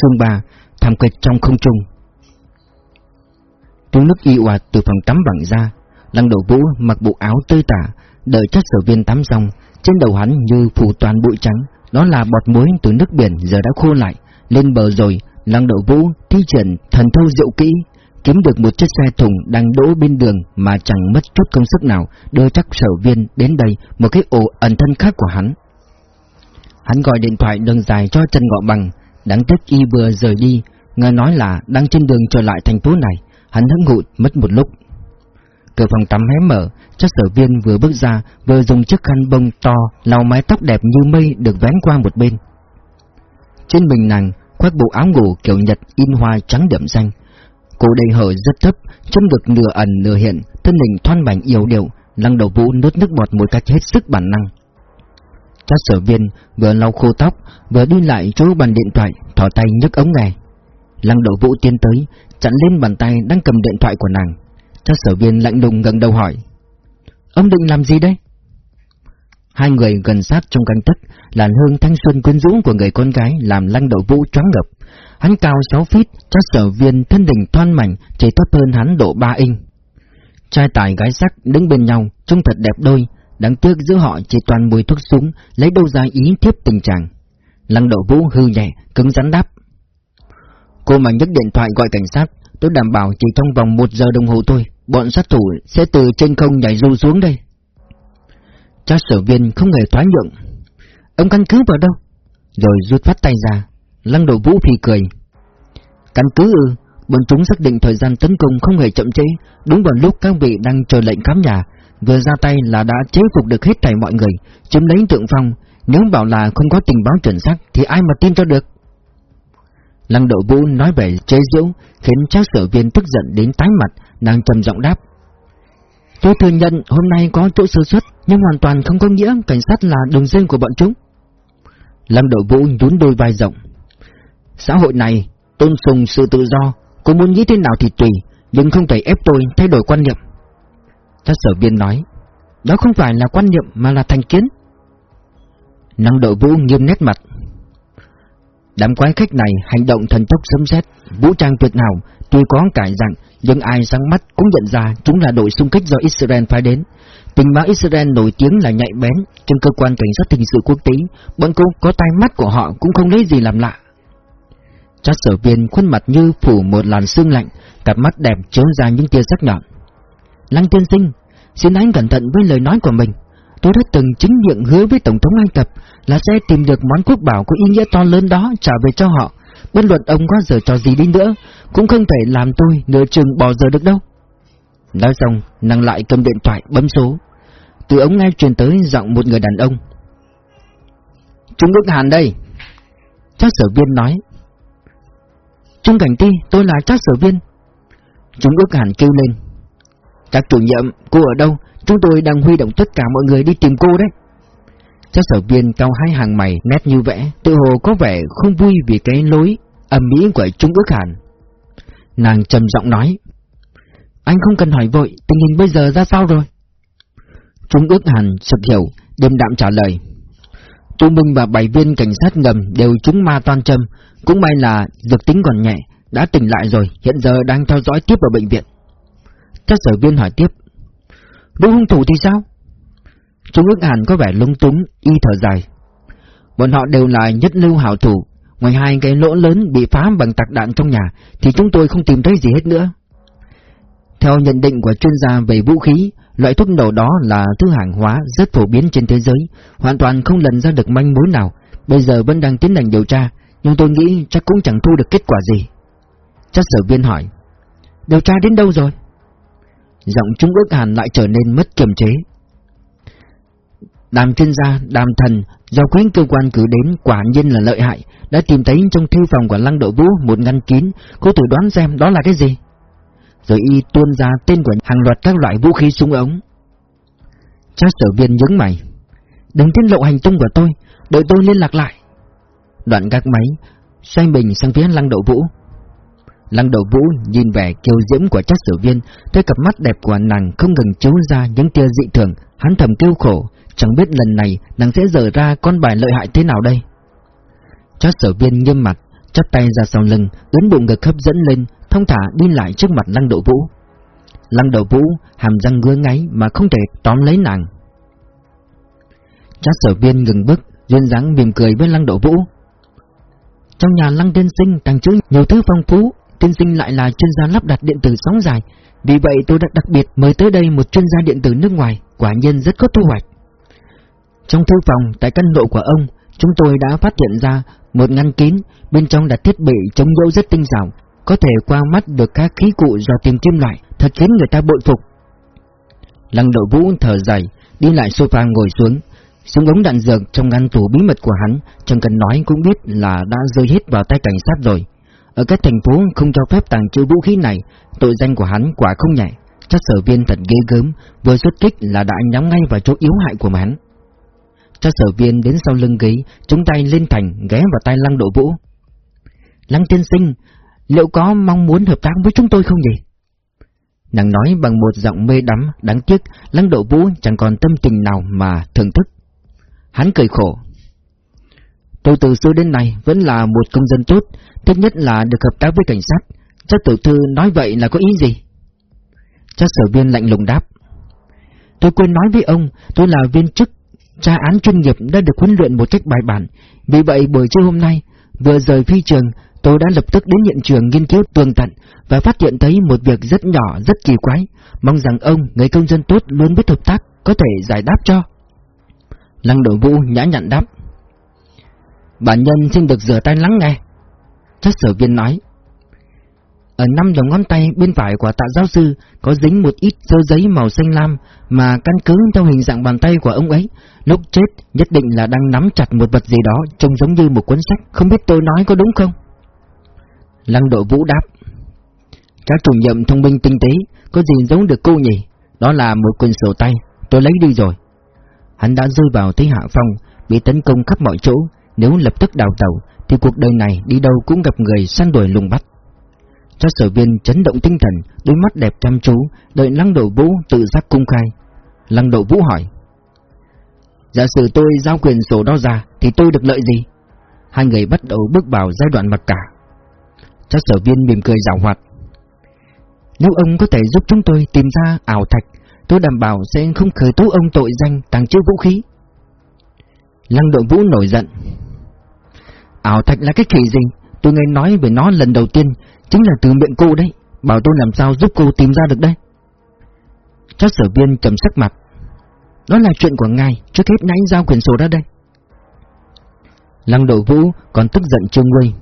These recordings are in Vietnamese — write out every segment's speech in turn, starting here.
Chương 3 Thảm kịch trong không trung. Tiếng nước y oạt từ phòng tắm bằng ra Lăng đầu vũ mặc bộ áo tươi tả, Đợi chất sở viên tắm xong, Trên đầu hắn như phủ toàn bụi trắng, Đó là bọt muối từ nước biển giờ đã khô lại, Lên bờ rồi, Lăng đậu vũ thi triển thần thâu diệu kỹ, Kiếm được một chiếc xe thùng đang đỗ bên đường Mà chẳng mất chút công sức nào, Đưa chắc sở viên đến đây, Một cái ổ ẩn thân khác của hắn. Hắn gọi điện thoại đường dài cho Trần Ngọ Bằng Đáng tiếc y vừa rời đi, Nghe nói là đang trên đường trở lại thành phố này, Hắn hững hụt mất một lúc. Cửa phòng tắm hé mở Chắc sở viên vừa bước ra, Vừa dùng chiếc khăn bông to, lau mái tóc đẹp như mây được vén qua một bên. Trên mình nàng khoác bộ áo ngủ kiểu Nhật in hoa trắng đậm xanh. Cổ đầy hở rất thấp, Chân ngực nửa ẩn nửa hiện, Thân hình thoăn bảnh yếu điệu, Lăng đầu vũ nuốt nước bọt một cách hết sức bản năng. Chắc sở viên vừa lau khô tóc, Vừa đi lại chỗ bàn điện thoại Thỏ tay nhấc ống nghe. Lăng đậu vũ tiến tới, Chặn lên bàn tay đang cầm điện thoại của nàng. Chắc sở viên lạnh lùng gần đầu hỏi, Ông định làm gì đây? Hai người gần sát trong canh tức Làn hương thanh xuân quyến rũ của người con gái Làm lăng đậu vũ choáng ngập Hắn cao 6 feet Chắc sở viên thân hình thoan mảnh, Chỉ thấp hơn hắn độ 3 inch. Trai tài gái sắc đứng bên nhau, Trông thật đẹp đôi Đáng tiếc giữa họ chỉ toàn mùi thuốc súng, Lấy đâu ra ý thiếp tình trạng. Lăng độ vũ hư nhẹ, Cứng rắn đáp. Cô mà nhấc điện thoại gọi cảnh sát, Tôi đảm bảo chỉ trong vòng một giờ đồng hồ thôi, Bọn sát thủ sẽ từ trên không nhảy dù xuống đây. Chắc sở viên không hề thoái nhượng. Ông căn cứ vào đâu? Rồi rút phát tay ra, Lăng độ vũ phì cười. Căn cứ ư? Bọn chúng xác định thời gian tấn công không hề chậm chế Đúng vào lúc các vị đang chờ lệnh khám nhà Vừa ra tay là đã chế phục được hết thảy mọi người, Chiếm lấy tượng phong. Nếu bảo là không có tình báo chuẩn xác Thì ai mà tin cho được? Lăng độ vũ nói về chế giễu, Khiến cháu sở viên tức giận đến tái mặt, Nàng trầm giọng đáp. Tôi thừa nhận hôm nay có chỗ sơ suất, Nhưng hoàn toàn không có nghĩa cảnh sát là đồng dây của bọn chúng. Lăng độ vũ nhún đôi vai rộng. Xã hội này, tôn sùng sự tự do, Cô muốn nghĩ thế nào thì tùy, Nhưng không thể ép tôi thay đổi quan niệm. Cháu sở viên nói Đó không phải là quan niệm mà là thành kiến Năng độ vũ nghiêm nét mặt Đám quái khách này hành động thần tốc sấm xét vũ trang tuyệt hảo, tuy có cải dạng, nhưng ai sáng mắt cũng nhận ra chúng là đội xung kích do Israel phái đến. Tình báo Israel nổi tiếng là nhạy bén, trong cơ quan cảnh sát hình sự quốc tế, bọn cô có tai mắt của họ cũng không lấy gì làm lạ. Chát sở viên khuôn mặt như phủ một làn sương lạnh, cặp mắt đẹp chiếu ra những tia sắc nhọn. Lăng tiên sinh, xin anh cẩn thận với lời nói của mình. Tôi đã từng chính miệng hứa với Tổng thống Ai Cập là sẽ tìm được món quốc bảo có ý nghĩa to lớn đó trả về cho họ. Bất luận ông có giờ trò gì đi nữa, cũng không thể làm tôi nửa chừng bỏ giờ được đâu. Nói xong, nàng lại cầm điện thoại bấm số. Từ ống nghe truyền tới giọng một người đàn ông. Trung Quốc Hàn đây. Chắc sở viên nói. Trung Cảnh Ti, tôi là chắc sở viên. Trung Quốc Hàn kêu lên. Chắc chủ nhiệm, cô ở đâu? Chúng tôi đang huy động tất cả mọi người đi tìm cô đấy. các sở viên cao hai hàng mày nét như vẽ, tự hồ có vẻ không vui vì cái lối âm mỹ của Trung ước hàn. Nàng trầm giọng nói, anh không cần hỏi vội, tình hình bây giờ ra sao rồi? Trung ước hàn sực hiểu, đêm đạm trả lời. Tu Minh và bảy viên cảnh sát ngầm đều trúng ma toan châm, cũng may là dược tính còn nhẹ, đã tỉnh lại rồi, hiện giờ đang theo dõi tiếp ở bệnh viện. Chắc sở viên hỏi tiếp, Đối hung thủ thì sao? Trung ước hàn có vẻ lung túng, y thở dài. Bọn họ đều là nhất lưu hảo thủ, ngoài hai cái lỗ lớn bị phá bằng tạc đạn trong nhà, thì chúng tôi không tìm thấy gì hết nữa. Theo nhận định của chuyên gia về vũ khí, loại thuốc nổ đó là thứ hàng hóa rất phổ biến trên thế giới, hoàn toàn không lần ra được manh mối nào. Bây giờ vẫn đang tiến hành điều tra, nhưng tôi nghĩ chắc cũng chẳng thu được kết quả gì. Chắc sở viên hỏi, điều tra đến đâu rồi? Giọng Trung ước hàn lại trở nên mất kiềm chế. Đàm chuyên gia, đàm thần, do quyến cơ quan cử đến quả nhiên là lợi hại, đã tìm thấy trong thư phòng của Lăng Độ Vũ một ngăn kín, cô thử đoán xem đó là cái gì. Rồi y tuôn ra tên của hàng loạt các loại vũ khí súng ống. Chắc sở viên nhướng mày. Đừng tiết lộ hành tung của tôi, đợi tôi liên lạc lại. Đoạn gác máy, xoay mình sang phía Lăng Độ Vũ. Lăng Độ Vũ nhìn vẻ kiêu diễm của chắc sở viên, thấy cặp mắt đẹp của nàng không ngừng chiếu ra những tia dị thường, hắn thầm kêu khổ, Chẳng biết lần này nàng sẽ dở ra con bài lợi hại thế nào đây Chắc sở viên nghiêm mặt chắp tay ra sau lưng, ấn bụng ngực hấp dẫn lên, thông thả đi lại trước mặt Lăng Độ Vũ. Lăng Độ Vũ hàm răng ngứa ngáy mà không thể tóm lấy nàng. Chắc sở viên ngừng bước, duyên dáng mỉm cười với Lăng Độ Vũ. Trong nhà Lăng Tiên Sinh tàng trữ nhiều thứ phong phú, Tiên Sinh lại là chuyên gia lắp đặt điện tử sóng dài, vì vậy tôi đã đặc biệt mời tới đây một chuyên gia điện tử nước ngoài, quả nhiên rất có thu hoạch. Trong thư phòng tại căn hộ của ông, chúng tôi đã phát hiện ra một ngăn kín, bên trong đặt thiết bị chống gỗ rất tinh xảo, có thể qua mắt được các khí cụ do tìm kim loại, thật khiến người ta bội phục. Lăng đội vũ thở dài, đi lại sofa ngồi xuống, súng ống đạn dược trong ngăn tủ bí mật của hắn, chẳng cần nói cũng biết là đã rơi hết vào tay cảnh sát rồi. Ở các thành phố không cho phép tàng trữ vũ khí này, tội danh của hắn quả không nhẹ. Chắc sở viên thật ghê gớm, vừa xuất kích là đã nhắm ngay vào chỗ yếu hại của hắn. Chắc sở viên đến sau lưng ghế, chúng tay lên thành, ghé vào tay lăng độ vũ. Lăng tiên sinh, liệu có mong muốn hợp tác với chúng tôi không nhỉ? Nàng nói bằng một giọng mê đắm, đáng tiếc, lăng độ vũ chẳng còn tâm tình nào mà thưởng thức. Hắn cười khổ. Tôi từ xưa đến nay vẫn là một công dân tốt, thích nhất là được hợp tác với cảnh sát. Chắc tiểu thư nói vậy là có ý gì? Chắc sở viên lạnh lùng đáp. Tôi quên nói với ông, tôi là viên chức, tra án chuyên nghiệp đã được huấn luyện một cách bài bản. Vì vậy buổi trưa hôm nay, vừa rời phi trường, tôi đã lập tức đến hiện trường nghiên cứu tường tận và phát hiện thấy một việc rất nhỏ, rất kỳ quái. Mong rằng ông, người công dân tốt luôn biết hợp tác, có thể giải đáp cho. Lăng đội vũ nhã nhặn đáp. Bản nhân xin được rửa tay lắng nghe. chất sở viên nói. Ở năm đầu ngón tay bên phải của tạ giáo sư có dính một ít sơ giấy màu xanh lam mà căn cứ theo hình dạng bàn tay của ông ấy. Lúc chết nhất định là đang nắm chặt một vật gì đó trông giống như một cuốn sách, không biết tôi nói có đúng không? Lăng độ vũ đáp. Các chủ nhiệm thông minh tinh tế, có gì giống được cô nhỉ? Đó là một quyển sổ tay, tôi lấy đi rồi. Hắn đã rơi vào thế hạ phong, bị tấn công khắp mọi chỗ, nếu lập tức đào tàu thì cuộc đời này đi đâu cũng gặp người săn đuổi lùng bắt. Cho sở viên chấn động tinh thần, đôi mắt đẹp chăm chú, đợi Lăng Độ Vũ tự giác cung khai. Lăng Độ Vũ hỏi. Giả sử tôi giao quyền sổ đó ra, thì tôi được lợi gì? Hai người bắt đầu bước vào giai đoạn mặc cả. cho sở viên mỉm cười giảo hoạt. Nếu ông có thể giúp chúng tôi tìm ra ảo thạch, tôi đảm bảo sẽ không khởi tố ông tội danh tàng trữ vũ khí. Lăng độ vũ nổi giận. Ảo thạch là cái kỳ gì? Tôi nghe nói về nó lần đầu tiên, chính là từ miệng cô đấy. Bảo tôi làm sao giúp cô tìm ra được đây? Chắc sở viên trầm sắc mặt. Đó là chuyện của ngài, trước hết nãy giao quyền sổ ra đây. Lăng đội vũ còn tức giận chưa nguôi.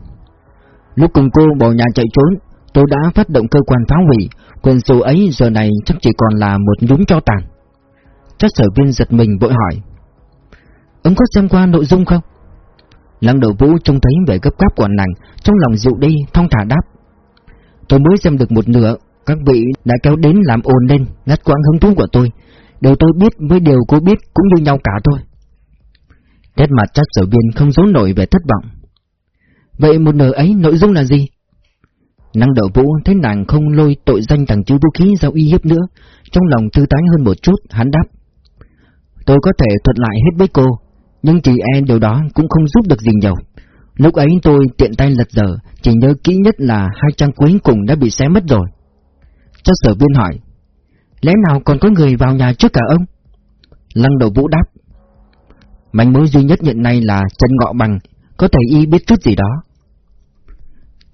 Lúc cùng cô bỏ nhà chạy trốn, tôi đã phát động cơ quan phá hủy, quyền sổ ấy giờ này chắc chỉ còn là một nhúm cho tàn. Chắc sở viên giật mình vội hỏi. Ông có xem qua nội dung không? Lăng đầu vũ trông thấy vẻ gấp gáp của nàng, trong lòng dịu đi, thong thả đáp. Tôi mới xem được một nửa, các vị đã kéo đến làm ồn lên, ngắt quãng hứng thú của tôi. Điều tôi biết với điều cô biết cũng như nhau cả thôi. Nét mặt chắc sở viên không giấu nổi vẻ thất vọng. Vậy một nửa ấy nội dung là gì? Năng đậu vũ thấy nàng không lôi tội danh tàng trữ vũ khí giao uy hiếp nữa, trong lòng thư tán hơn một chút, hắn đáp. Tôi có thể thuật lại hết với cô, nhưng chỉ e điều đó cũng không giúp được gì nhiều. Lúc ấy tôi tiện tay lật dở, chỉ nhớ kỹ nhất là hai trang cuối cùng đã bị xé mất rồi. Cho sở viên hỏi, lẽ nào còn có người vào nhà trước cả ông? Lăng đầu vũ đáp, manh mối duy nhất hiện nay là chân ngọ bằng, có thể y biết chút gì đó.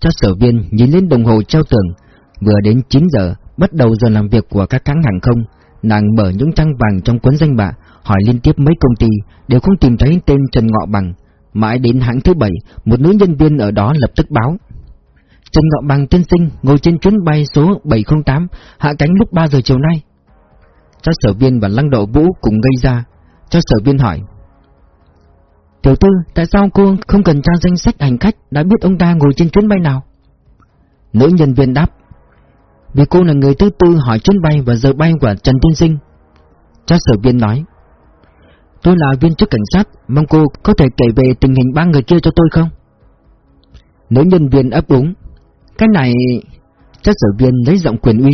Cho sở viên nhìn lên đồng hồ treo tường, vừa đến 9 giờ, bắt đầu giờ làm việc của các hãng hàng không, nàng mở những trang vàng trong cuốn danh bạ, hỏi liên tiếp mấy công ty, đều không tìm thấy tên Trần Ngọ Bằng. Mãi đến hãng thứ bảy, một nữ nhân viên ở đó lập tức báo. Trần Ngọ Bằng tiên sinh ngồi trên chuyến bay số 708, hạ cánh lúc 3 giờ chiều nay. Cho sở viên và lăng độ vũ cùng gây ra. Cho sở viên hỏi. Tiểu tư, tại sao cô không cần tra danh sách hành khách đã biết ông ta ngồi trên chuyến bay nào? Nữ nhân viên đáp. Vì cô là người thứ tư hỏi chuyến bay và giờ bay của Trần Tiên Sinh. Cho sở viên nói. Tôi là viên chức cảnh sát, mong cô có thể kể về tình hình ba người kia cho tôi không? Nữ nhân viên ấp úng. Cái này... Chắc sở viên lấy giọng quyền uy.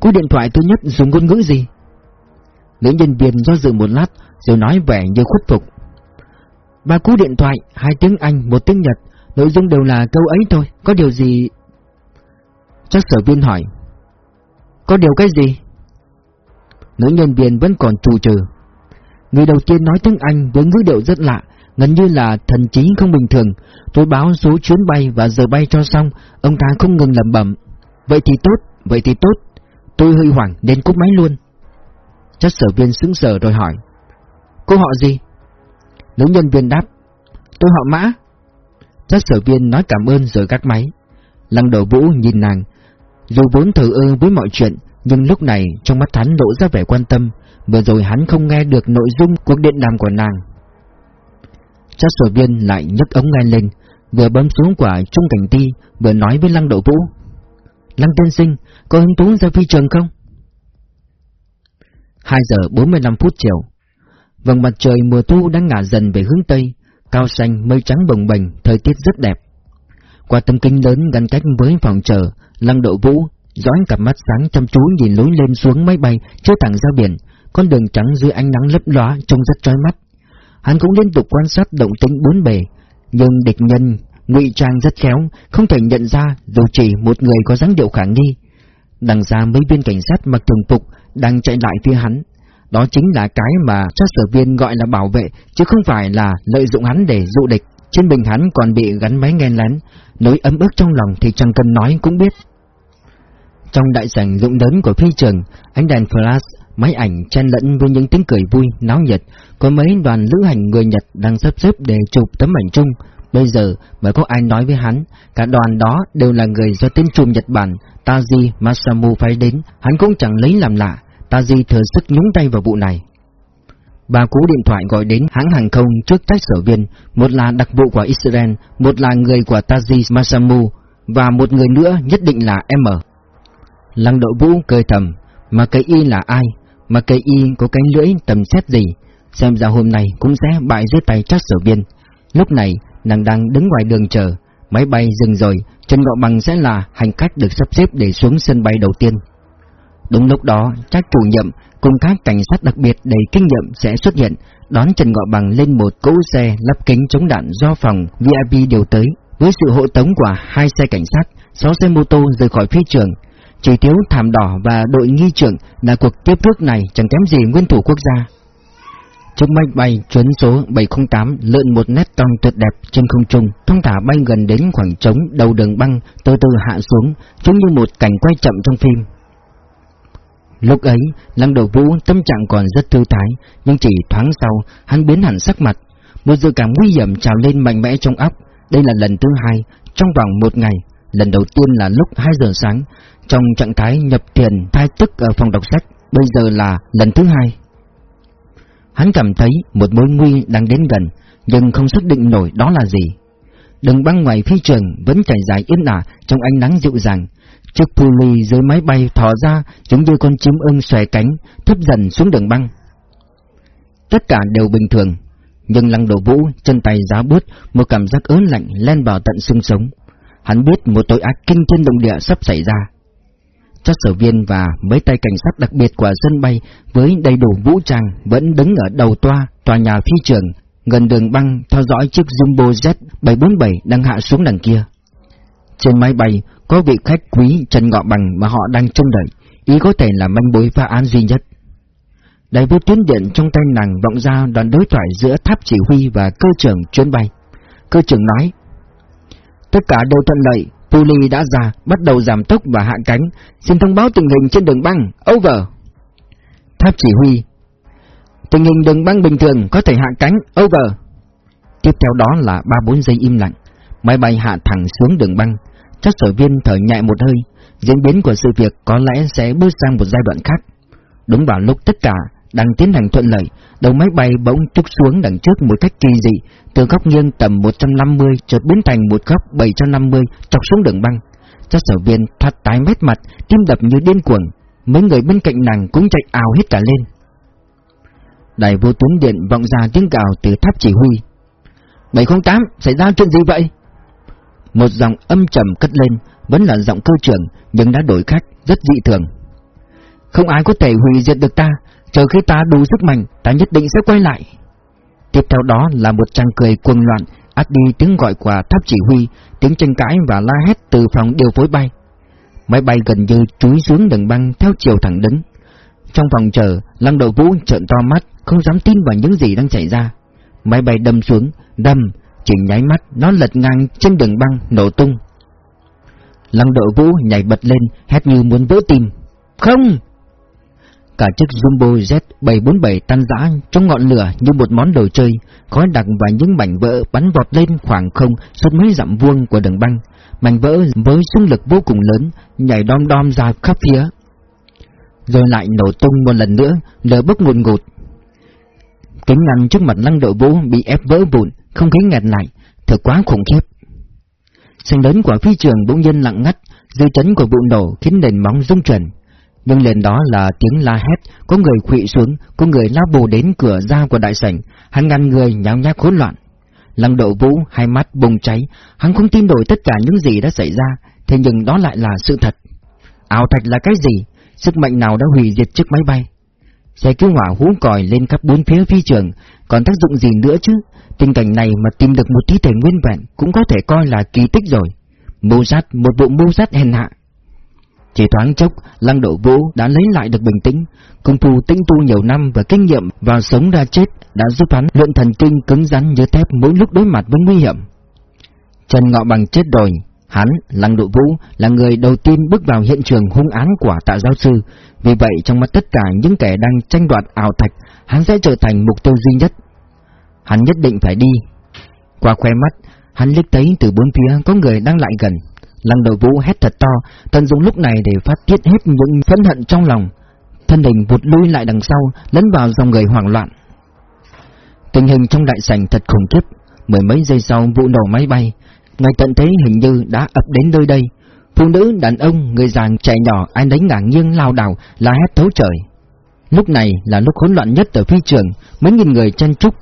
Cú điện thoại thứ nhất dùng ngôn ngữ gì? Nữ nhân viên do dự một lát rồi nói vẻ như khuất phục. Ba cú điện thoại, hai tiếng Anh, một tiếng Nhật, Nội dung đều là câu ấy thôi, có điều gì... Chắc sở viên hỏi. Có điều cái gì? Nữ nhân viên vẫn còn trù trừ. Người đầu tiên nói tiếng Anh với ngữ điệu rất lạ, gần như là thần trí không bình thường. Tôi báo số chuyến bay và giờ bay cho xong, ông ta không ngừng lẩm bẩm. Vậy thì tốt, vậy thì tốt. Tôi hơi hoảng nên cúp máy luôn. Chắc sở viên sững sờ rồi hỏi. Cô họ gì? Nữ nhân viên đáp. Tôi họ mã. Chắc sở viên nói cảm ơn rồi gác máy. Lăng đầu vũ nhìn nàng. Dù vốn thờ ơ với mọi chuyện, nhưng lúc này trong mắt hắn lộ ra vẻ quan tâm, vừa rồi hắn không nghe được nội dung cuộc điện đàm của nàng. Chắc sở viên lại nhấc ống nghe lên, vừa bấm xuống quả trung cảnh ti, vừa nói với Lăng Đậu Vũ. Lăng tiên sinh, có hứng thú ra phi trường không? 2 giờ 45 phút chiều. Vầng mặt trời mùa thu đang ngả dần về hướng Tây, cao xanh, mây trắng bồng bềnh, thời tiết rất đẹp. Qua tấm kính lớn ngăn cách với phòng chờ, Lăng Độ Vũ dõi cặp mắt sáng chăm chú nhìn lối lên xuống máy bay chưa thẳng ra biển, con đường trắng dưới ánh nắng lấp lóa trông rất chói mắt. Hắn cũng liên tục quan sát động tĩnh bốn bề, nhưng địch nhân ngụy trang rất khéo, không thể nhận ra dù chỉ một người có dáng điệu khả nghi. Đằng xa mấy viên cảnh sát mặc thường phục đang chạy lại phía hắn. Đó chính là cái mà các sở viên gọi là bảo vệ, chứ không phải là lợi dụng hắn để dụ địch. Trên bình hắn còn bị gắn máy nghe lén, nỗi ấm ức trong lòng thì chẳng cần nói cũng biết. Trong đại sảnh rộng lớn của phi trường, ánh đèn flash, máy ảnh chen lẫn với những tiếng cười vui, náo nhiệt, có mấy đoàn lữ hành người Nhật đang sắp xếp để chụp tấm ảnh chung. Bây giờ mới có ai nói với hắn, cả đoàn đó đều là người do tên trùm Nhật Bản, Taji Masamu phải đến, hắn cũng chẳng lấy làm lạ, Taji thừa sức nhúng tay vào vụ này. Ba cú điện thoại gọi đến hãng hàng không trước trách sở viên, một là đặc vụ của Israel, một là người của Taji Masamu, và một người nữa nhất định là M. Lăng đội vũ cười thầm, mà cái y là ai, mà cái y có cánh lưỡi tầm xét gì, xem ra hôm nay cũng sẽ bại dưới tay chắc sở viên. Lúc này, nàng đang đứng ngoài đường chờ, máy bay dừng rồi, Trần Ngọ Bằng sẽ là hành khách được sắp xếp để xuống sân bay đầu tiên. Đúng lúc đó, các chủ nhiệm cùng các cảnh sát đặc biệt đầy kinh nghiệm sẽ xuất hiện, đón Trần Ngọ Bằng lên một cỗ xe lắp kính chống đạn do phòng VIP điều tới. Với sự hộ tống của hai xe cảnh sát, sáu xe mô tô rời khỏi phi trường, chỉ thiếu thảm đỏ và đội nghi trưởng là cuộc tiếp rước này chẳng kém gì nguyên thủ quốc gia. Chiếc máy bay chuyến số 708 lượn một nét cong tuyệt đẹp trên không trung, thông thả bay gần đến khoảng trống đầu đường băng, từ từ hạ xuống, giống như một cảnh quay chậm trong phim. Lúc ấy, Lăng Đầu Vũ tâm trạng còn rất thư thái, nhưng chỉ thoáng sau, hắn biến hẳn sắc mặt. Một dự cảm nguy hiểm trào lên mạnh mẽ trong óc. Đây là lần thứ hai, trong vòng một ngày. Lần đầu tiên là lúc 2 giờ sáng, trong trạng thái nhập thiền thai tức ở phòng đọc sách. Bây giờ là lần thứ hai. Hắn cảm thấy một mối nguy đang đến gần, nhưng không xác định nổi đó là gì. Đường băng ngoài phi trường vẫn trải dài yên ả trong ánh nắng dịu dàng, Chiếc pulley dưới máy bay thò ra giống như con chim ưng xòe cánh, thấp dần xuống đường băng. Tất cả đều bình thường, nhưng lăng đổ vũ, chân tay giá bút, một cảm giác ớn lạnh len vào tận xương sống. Hắn biết một tội ác kinh thiên động địa sắp xảy ra. Chắc sở viên và mấy tay cảnh sát đặc biệt của sân bay với đầy đủ vũ trang vẫn đứng ở đầu toa, tòa nhà phi trường, gần đường băng theo dõi chiếc Jumbo Z747 đang hạ xuống đằng kia. Trên máy bay, có vị khách quý Trần Ngọ Bằng mà họ đang trông đợi, ý có thể là manh mối phá án duy nhất. Đại vô tuyến điện trong tay nàng vọng ra đoàn đối thoại giữa tháp chỉ huy và cơ trưởng chuyến bay. Cơ trưởng nói, Tất cả đều thuận lợi, Puli đã ra, bắt đầu giảm tốc và hạ cánh, xin thông báo tình hình trên đường băng, over. Tháp chỉ huy, tình hình đường băng bình thường có thể hạ cánh, over. Tiếp theo đó là 3-4 giây im lặng, máy bay hạ thẳng xuống đường băng, Chắc sở viên thở nhẹ một hơi, diễn biến của sự việc có lẽ sẽ bước sang một giai đoạn khác. Đúng vào lúc tất cả đang tiến hành thuận lợi, đầu máy bay bỗng trúc xuống đằng trước một cách kỳ dị, từ góc nghiêng tầm 150 chợt biến thành một góc 750 chọc xuống đường băng. Chắc sở viên thoát tái mét mặt, tim đập như điên cuồng, mấy người bên cạnh nàng cũng chạy ào hết cả lên. Đài vô tuyến điện vọng ra tiếng gào từ tháp chỉ huy. 708, xảy ra chuyện gì vậy? Một giọng âm trầm cất lên, vẫn là giọng cơ trưởng, nhưng đã đổi khác, rất dị thường. Không ai có thể hủy diệt được ta, chờ khi ta đủ sức mạnh, ta nhất định sẽ quay lại. Tiếp theo đó là một tràng cười cuồng loạn, át đi tiếng gọi của tháp chỉ huy, tiếng tranh cãi và la hét từ phòng điều phối bay. Máy bay gần như chúi xuống đường băng theo chiều thẳng đứng. Trong phòng chờ, Lăng đầu Vũ trợn to mắt, không dám tin vào những gì đang xảy ra. Máy bay đâm xuống, đâm, chỉ nháy mắt nó lật ngang trên đường băng nổ tung. Lăng Độ Vũ nhảy bật lên, hét như muốn vỡ tim. Không! Cả chiếc Jumbo Z747 tan rã trong ngọn lửa như một món đồ chơi, khói đặc và những mảnh vỡ bắn vọt lên khoảng không suốt mấy dặm vuông của đường băng. Mảnh vỡ với xung lực vô cùng lớn, nhảy đom đom ra khắp phía. Rồi lại nổ tung một lần nữa, lửa bốc ngùn ngụt. Kính ngăn trước mặt lăng độ vũ bị ép vỡ vụn, không khí nghẹt lại, thật quá khủng khiếp. Sân lớn của phi trường bỗng nhiên lặng ngắt, dư chấn của vụ nổ khiến nền móng rung chuyển. Nhưng liền đó là tiếng la hét, có người quỵ xuống, có người lao bù đến cửa ra của đại sảnh, hắn ngăn người nháo nhác hỗn loạn. Lăng độ vũ, hai mắt bùng cháy, hắn không tin nổi tất cả những gì đã xảy ra, thế nhưng đó lại là sự thật. Ảo thạch là cái gì? Sức mạnh nào đã hủy diệt chiếc máy bay? Xe cứu hỏa hú còi lên khắp bốn phía phi trường, còn tác dụng gì nữa chứ? Tình cảnh này mà tìm được một thi thể nguyên vẹn cũng có thể coi là kỳ tích rồi. Mưu sát, một vụ mưu sát hèn hạ. Chỉ thoáng chốc, Lăng Độ Vũ đã lấy lại được bình tĩnh, công phu tinh tu nhiều năm và kinh nghiệm vào sống ra chết đã giúp hắn luyện thần kinh cứng rắn như thép mỗi lúc đối mặt với nguy hiểm. Trần Ngọ Bằng chết rồi, hắn, Lăng Độ Vũ, là người đầu tiên bước vào hiện trường hung án của tạ giáo sư, vì vậy trong mắt tất cả những kẻ đang tranh đoạt ảo thạch, hắn sẽ trở thành mục tiêu duy nhất. Hắn nhất định phải đi. Qua khoe mắt, hắn liếc thấy từ bốn phía có người đang lại gần. Lăng đội vũ hét thật to, tận dụng lúc này để phát tiết hết những phẫn hận trong lòng. Thân hình vụt lui lại đằng sau, lấn vào dòng người hoảng loạn. Tình hình trong đại sảnh thật khủng khiếp, mười mấy giây sau vụ nổ máy bay, ngay tận thế hình như đã ập đến nơi đây. Phụ nữ, đàn ông, người già, trẻ nhỏ, ai nấy ngả nghiêng lao đảo, la hét thấu trời. Lúc này là lúc hỗn loạn nhất ở phi trường, mấy nghìn người chen trúc.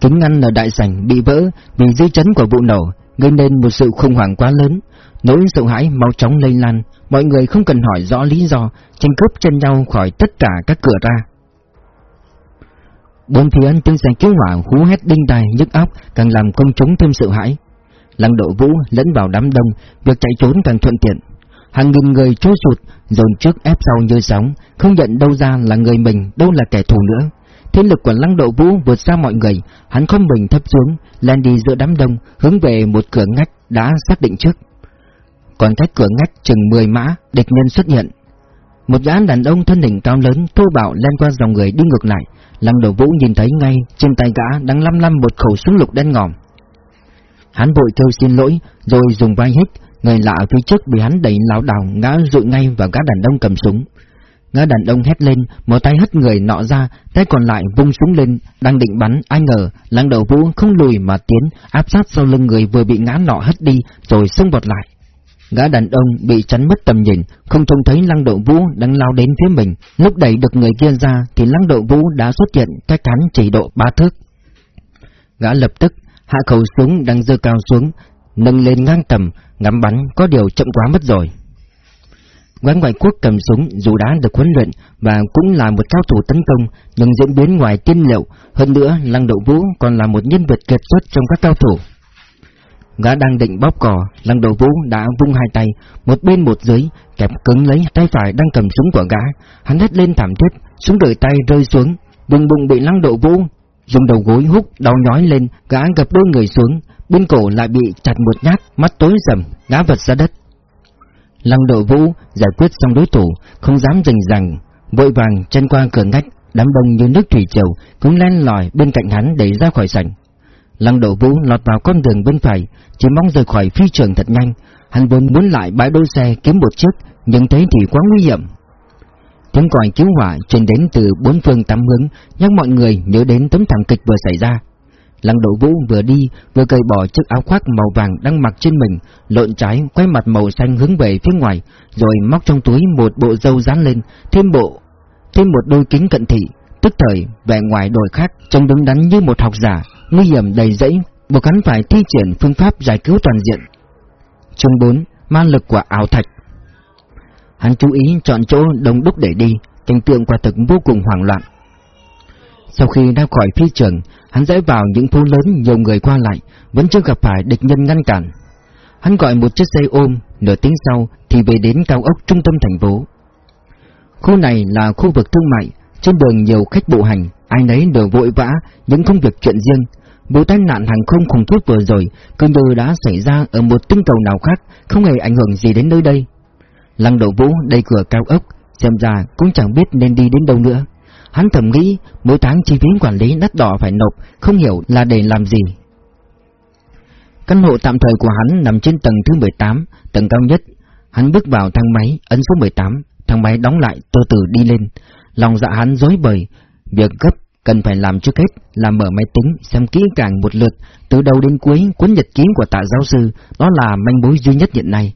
Kính ngăn ở đại sảnh bị vỡ vì dư chấn của vụ nổ, gây nên một sự khủng hoảng quá lớn. Nỗi sợ hãi mau chóng lây lan, mọi người không cần hỏi rõ lý do, tranh cướp chân nhau khỏi tất cả các cửa ra. Bốn phía tiếng xe cứu hỏa hú hét đinh tai nhức óc càng làm công chúng thêm sợ hãi. Lăng độ vũ lẫn vào đám đông, việc chạy trốn càng thuận tiện. Hàng nghìn người trôi sụt, dồn trước ép sau như sóng, không nhận đâu ra là người mình, đâu là kẻ thù nữa. thế lực của lăng độ vũ vượt xa mọi người, hắn không bình thấp xuống, lên đi giữa đám đông, hướng về một cửa ngách đã xác định trước. Còn cách cửa ngách chừng 10 mã, địch nhân xuất hiện. Một gã đàn ông thân hình cao lớn, thô bạo len qua dòng người đi ngược lại, lăng độ vũ nhìn thấy ngay trên tay gã đang lăm lăm một khẩu súng lục đen ngòm. Hắn vội kêu xin lỗi, rồi dùng vai hít, người lạ phía trước bị hắn đẩy lão đảo ngã rụi ngay vào gã đàn ông cầm súng. Gã đàn ông hét lên, một tay hất người nọ ra, tay còn lại vung súng lên, đang định bắn, ai ngờ, lăng đầu vũ không lùi mà tiến, áp sát sau lưng người vừa bị ngã nọ hất đi, rồi xông vọt lại. Gã đàn ông bị chắn mất tầm nhìn, không trông thấy lăng độ vũ đang lao đến phía mình, lúc đẩy được người kia ra thì lăng độ vũ đã xuất hiện cách hắn chỉ độ ba thước. Gã lập tức hạ khẩu súng đang dơ cao xuống, nâng lên ngang tầm, ngắm bắn, có điều chậm quá mất rồi. Quán ngoại quốc cầm súng dù đã được huấn luyện và cũng là một cao thủ tấn công, nhưng diễn biến ngoài tiên liệu, hơn nữa Lăng Đậu Vũ còn là một nhân vật kiệt xuất trong các cao thủ. Gã đang định bóp cò, Lăng Đậu Vũ đã vung hai tay, một bên một dưới, kẹp cứng lấy tay phải đang cầm súng của gã, hắn hét lên thảm thiết, súng đợi tay rơi xuống, bùng bùng bị Lăng Đậu Vũ dùng đầu gối húc đau nhói lên, gã gập đôi người xuống, bên cổ lại bị chặt một nhát, mắt tối sầm, ngã vật ra đất. Lăng độ vũ giải quyết xong đối thủ, không dám rình rằng, vội vàng chân qua cửa ngách, đám đông như nước thủy triều cũng len lỏi bên cạnh hắn để ra khỏi sảnh. Lăng độ vũ lọt vào con đường bên phải, chỉ mong rời khỏi phi trường thật nhanh. Hắn vốn muốn lại bãi đỗ xe kiếm một chiếc, nhưng thế thì quá nguy hiểm. Tiếng còi cứu hỏa truyền đến từ bốn phương tám hướng, nhắc mọi người nhớ đến tấm thảm kịch vừa xảy ra. Lăng Độ Vũ vừa đi, vừa cởi bỏ chiếc áo khoác màu vàng đang mặc trên mình, lộn trái, quay mặt màu xanh hướng về phía ngoài, rồi móc trong túi một bộ dâu dán lên, thêm bộ, thêm một đôi kính cận thị, tức thời vẻ ngoài đổi khác, trông đứng đắn như một học giả, nguy hiểm đầy dẫy, buộc hắn phải thi triển phương pháp giải cứu toàn diện. Chương 4: Ma lực của ảo thạch. Hắn chú ý chọn chỗ đông đúc để đi, cảnh tượng quả thực vô cùng hoảng loạn. Sau khi ra khỏi phi trường, hắn rẽ vào những phố lớn nhiều người qua lại, vẫn chưa gặp phải địch nhân ngăn cản. Hắn gọi một chiếc xe ôm, nửa tiếng sau thì về đến cao ốc trung tâm thành phố. Khu này là khu vực thương mại, trên đường nhiều khách bộ hành, ai nấy đều vội vã, những công việc chuyện riêng. Vụ tai nạn hàng không khủng khiếp vừa rồi, cơn như đã xảy ra ở một tinh cầu nào khác, không hề ảnh hưởng gì đến nơi đây. Lăng Đậu Vũ đầy cửa cao ốc, xem ra cũng chẳng biết nên đi đến đâu nữa. Hắn thầm nghĩ, mỗi tháng chi phí quản lý đắt đỏ phải nộp, không hiểu là để làm gì. Căn hộ tạm thời của hắn nằm trên tầng thứ 18, tầng cao nhất. Hắn bước vào thang máy, ấn số 18, thang máy đóng lại từ từ đi lên. Lòng dạ hắn dối bời, việc gấp cần phải làm trước hết là mở máy tính xem kỹ càng một lượt từ đầu đến cuối cuốn nhật ký của tạ giáo sư, đó là manh mối duy nhất hiện nay.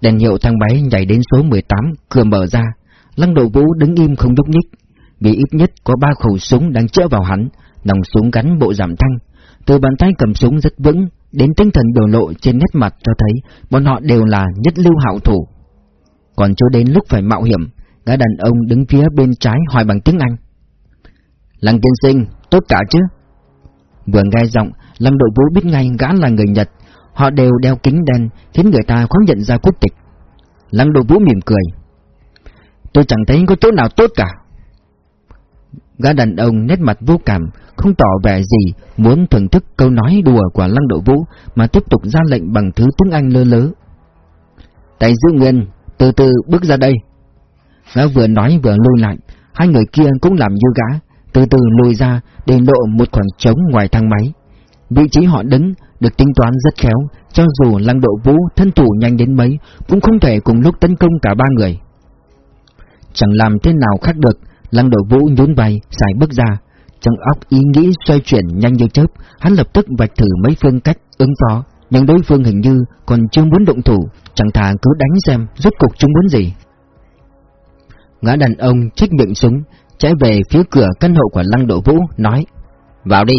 Đèn hiệu thang máy nhảy đến số 18, cửa mở ra, Lăng Độ Vũ đứng im không nhúc nhích, vì ít nhất có ba khẩu súng đang chữa vào hắn, nòng súng gắn bộ giảm thanh. Từ bàn tay cầm súng rất vững, đến tinh thần biểu lộ trên nét mặt cho thấy bọn họ đều là nhất lưu hảo thủ. Còn chưa đến lúc phải mạo hiểm, gã đàn ông đứng phía bên trái hỏi bằng tiếng Anh. Lăng tiên sinh, tốt cả chứ? Vừa nghe giọng, Lăng đội vũ biết ngay gã là người Nhật, họ đều đeo kính đen, khiến người ta khó nhận ra quốc tịch. Lăng đội vũ mỉm cười. Tôi chẳng thấy có chỗ nào tốt cả. Gã đàn ông nét mặt vô cảm, không tỏ vẻ gì muốn thưởng thức câu nói đùa của Lăng Độ Vũ mà tiếp tục ra lệnh bằng thứ tiếng Anh lơ lớ. Tài giữ nguyên, từ từ bước ra đây. Gã vừa nói vừa lùi lại, hai người kia cũng làm như gã, từ từ lùi ra để lộ một khoảng trống ngoài thang máy. Vị trí họ đứng được tính toán rất khéo, cho dù Lăng Độ Vũ thân thủ nhanh đến mấy, cũng không thể cùng lúc tấn công cả ba người. Chẳng làm thế nào khác được, Lăng đầu Vũ nhún vai, xài bước ra. Trong óc ý nghĩ xoay chuyển nhanh như chớp, hắn lập tức vạch thử mấy phương cách ứng phó, nhưng đối phương hình như còn chưa muốn động thủ, chẳng thà cứ đánh xem rốt cục chúng muốn gì. Ngã đàn ông trích miệng súng, chạy về phía cửa căn hộ của Lăng Độ Vũ, nói Vào đi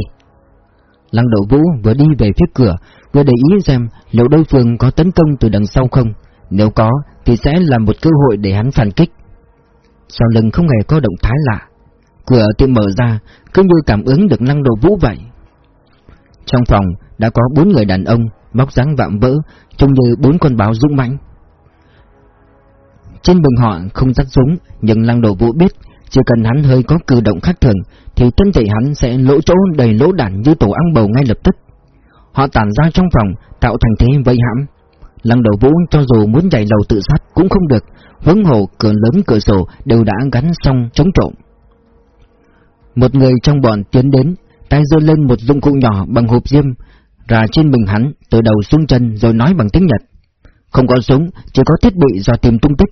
Lăng Độ Vũ vừa đi về phía cửa, vừa để ý xem liệu đối phương có tấn công từ đằng sau không. Nếu có, thì sẽ là một cơ hội để hắn phản kích. Sau lưng không hề có động thái lạ. Cửa tiệm mở ra, cứ như cảm ứng được năng Độ Vũ vậy. Trong phòng đã có bốn người đàn ông, bóc dáng vạm vỡ, trông như bốn con báo dũng mãnh. Trên bừng họ không dắt súng, nhưng Lăng Độ Vũ biết chỉ cần hắn hơi có cử động khác thường Thì thân thể hắn sẽ lỗ chỗ đầy lỗ đạn như tổ ăn bầu ngay lập tức Họ tản ra trong phòng Tạo thành thế vây hãm Lăng đầu vũ cho dù muốn nhảy lầu tự sát Cũng không được. Huống hồ cửa lớn cửa sổ đều đã gắn xong chống trộm. Một người trong bọn tiến đến Tay giơ lên một dụng cụ nhỏ bằng hộp diêm Ra trên mình hắn Từ đầu xuống chân rồi nói bằng tiếng Nhật. Không có súng Chỉ có thiết bị do tìm tung tích.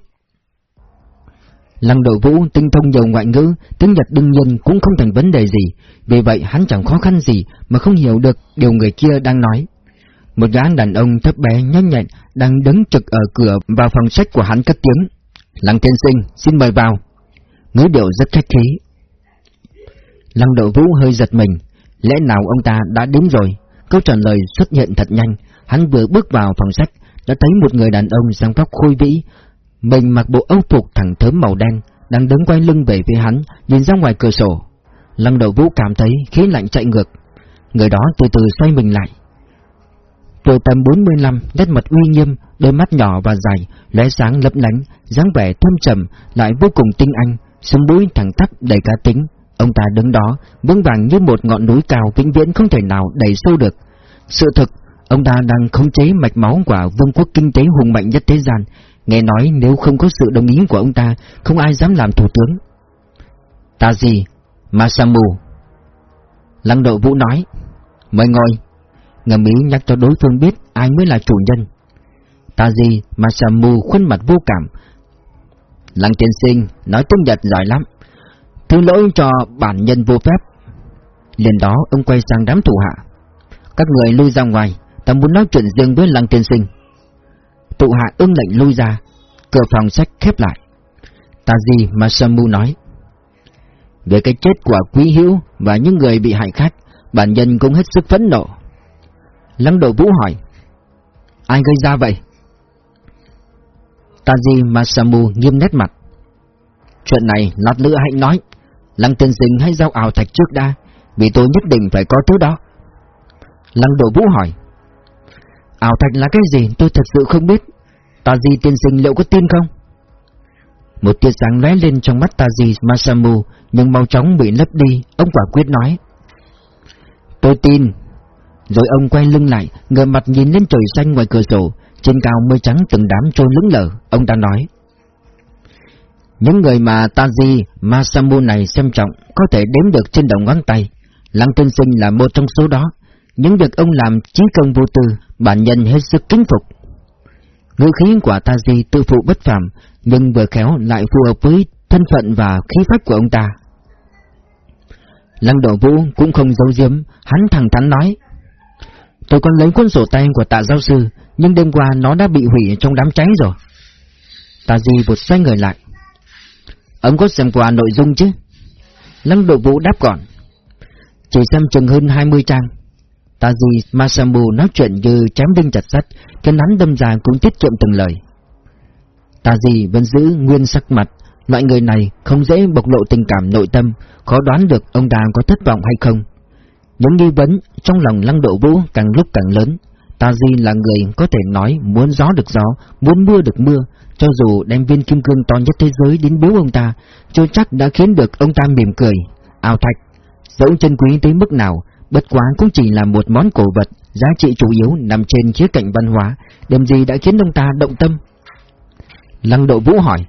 Lăng đội vũ tinh thông nhiều ngoại ngữ, tiếng Nhật đương nhiên cũng không thành vấn đề gì, vì vậy hắn chẳng khó khăn gì mà không hiểu được điều người kia đang nói. Một gã đàn ông thấp bé nhanh nhẹn đang đứng trực ở cửa vào phòng sách của hắn cất tiếng. Lăng tiên sinh, xin mời vào. Ngữ điệu rất khách khí. Lăng đậu vũ hơi giật mình, lẽ nào ông ta đã đến rồi? Câu trả lời xuất hiện thật nhanh, hắn vừa bước vào phòng sách, đã thấy một người đàn ông sang tóc khôi vĩ, mình mặc bộ âu phục thẳng thớm màu đen, đang đứng quay lưng về phía hắn, nhìn ra ngoài cửa sổ. Lăng đầu vũ cảm thấy khí lạnh chạy ngược. Người đó từ từ xoay mình lại. Tuổi tầm 45, nét mặt uy nghiêm, đôi mắt nhỏ và dài, lóe sáng lấp lánh, dáng vẻ thâm trầm, lại vô cùng tinh anh, sống mũi thẳng tắp đầy cá tính. Ông ta đứng đó, vững vàng như một ngọn núi cao vĩnh viễn không thể nào đẩy sâu được. Sự thực, ông ta đang khống chế mạch máu của vương quốc kinh tế hùng mạnh nhất thế gian, Nghe nói nếu không có sự đồng ý của ông ta, không ai dám làm thủ tướng. Ta gì? Masamu. Lăng độ vũ nói. Mời ngồi. Ngầm ý nhắc cho đối phương biết ai mới là chủ nhân. Ta gì? Masamu khuôn mặt vô cảm. Lăng tiên sinh, nói tiếng Nhật giỏi lắm. Thứ lỗi cho bản nhân vô phép. Liền đó ông quay sang đám thủ hạ. Các người lui ra ngoài, ta muốn nói chuyện riêng với Lăng tiên sinh Thủ hạ ưng lệnh lui ra, cửa phòng sách khép lại. Taji Masamu nói, về cái chết của quý hữu và những người bị hại khác, bản nhân cũng hết sức phẫn nộ. Lăng độ vũ hỏi, ai gây ra vậy? Taji Masamu nghiêm nét mặt. Chuyện này lát nữa hãy nói. Lăng tiên sinh hay giao ảo thạch trước đã, vì tôi nhất định phải có thứ đó. Lăng độ vũ hỏi. Ảo thạch là cái gì tôi thật sự không biết. Taji tiên sinh liệu có tin không? Một tia sáng lóe lên trong mắt Taji Masamu, nhưng mau chóng bị lấp đi, ông quả quyết nói. Tôi tin. Rồi ông quay lưng lại, ngửa mặt nhìn lên trời xanh ngoài cửa sổ, trên cao mây trắng từng đám trôi lững lờ, ông ta nói. Những người mà Taji Masamu này xem trọng có thể đếm được trên đầu ngón tay. Lăng Tiên Sinh là một trong số đó. Những việc ông làm chí công vô tư, bản nhân hết sức kính phục. Ngữ khí của Taji tự phụ bất phàm, nhưng vừa khéo lại phù hợp với thân phận và khí phách của ông ta. Lăng Độ Vũ cũng không giấu giếm, hắn thẳng thắn nói. Tôi còn lấy cuốn sổ tay của tạ giáo sư, nhưng đêm qua nó đã bị hủy trong đám cháy rồi. Tạ Di vụt xoay người lại. Ông có xem qua nội dung chứ? Lăng Độ Vũ đáp gọn. Chỉ xem chừng hơn 20 trang. Tạ Di Masambu nói chuyện như chém đinh chặt sắt, cái nắn đâm ra cũng tiết kiệm từng lời. Taji vẫn giữ nguyên sắc mặt, loại người này không dễ bộc lộ tình cảm nội tâm, khó đoán được ông ta có thất vọng hay không. Những nghi vấn trong lòng lăng độ vũ càng lúc càng lớn. Ta Di là người có thể nói muốn gió được gió, muốn mưa được mưa, cho dù đem viên kim cương to nhất thế giới đến biếu ông ta, chưa chắc đã khiến được ông ta mỉm cười. ao thạch, dẫu chân quý tới mức nào, bất quá cũng chỉ là một món cổ vật, giá trị chủ yếu nằm trên khía cạnh văn hóa, điểm gì đã khiến ông ta động tâm. Lăng độ vũ hỏi,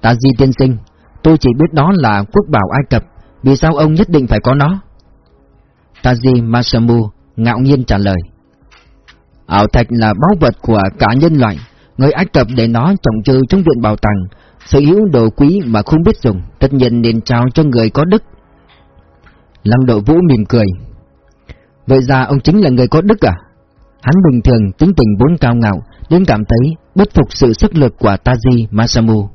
Ta di tiên sinh, tôi chỉ biết đó là quốc bảo Ai Cập, vì sao ông nhất định phải có nó? Taji Masamu ngạo nhiên trả lời. Ảo thạch là báu vật của cả nhân loại, người Ai Cập để nó trồng trừ trong viện bảo tàng, sở hữu đồ quý mà không biết dùng, tất nhiên nên trao cho người có đức. Lăng độ vũ mỉm cười. Vậy ra ông chính là người có đức à? Hắn bình thường tính tình vốn cao ngạo, đến cảm thấy bất phục sự sức lực của Taji Masamu.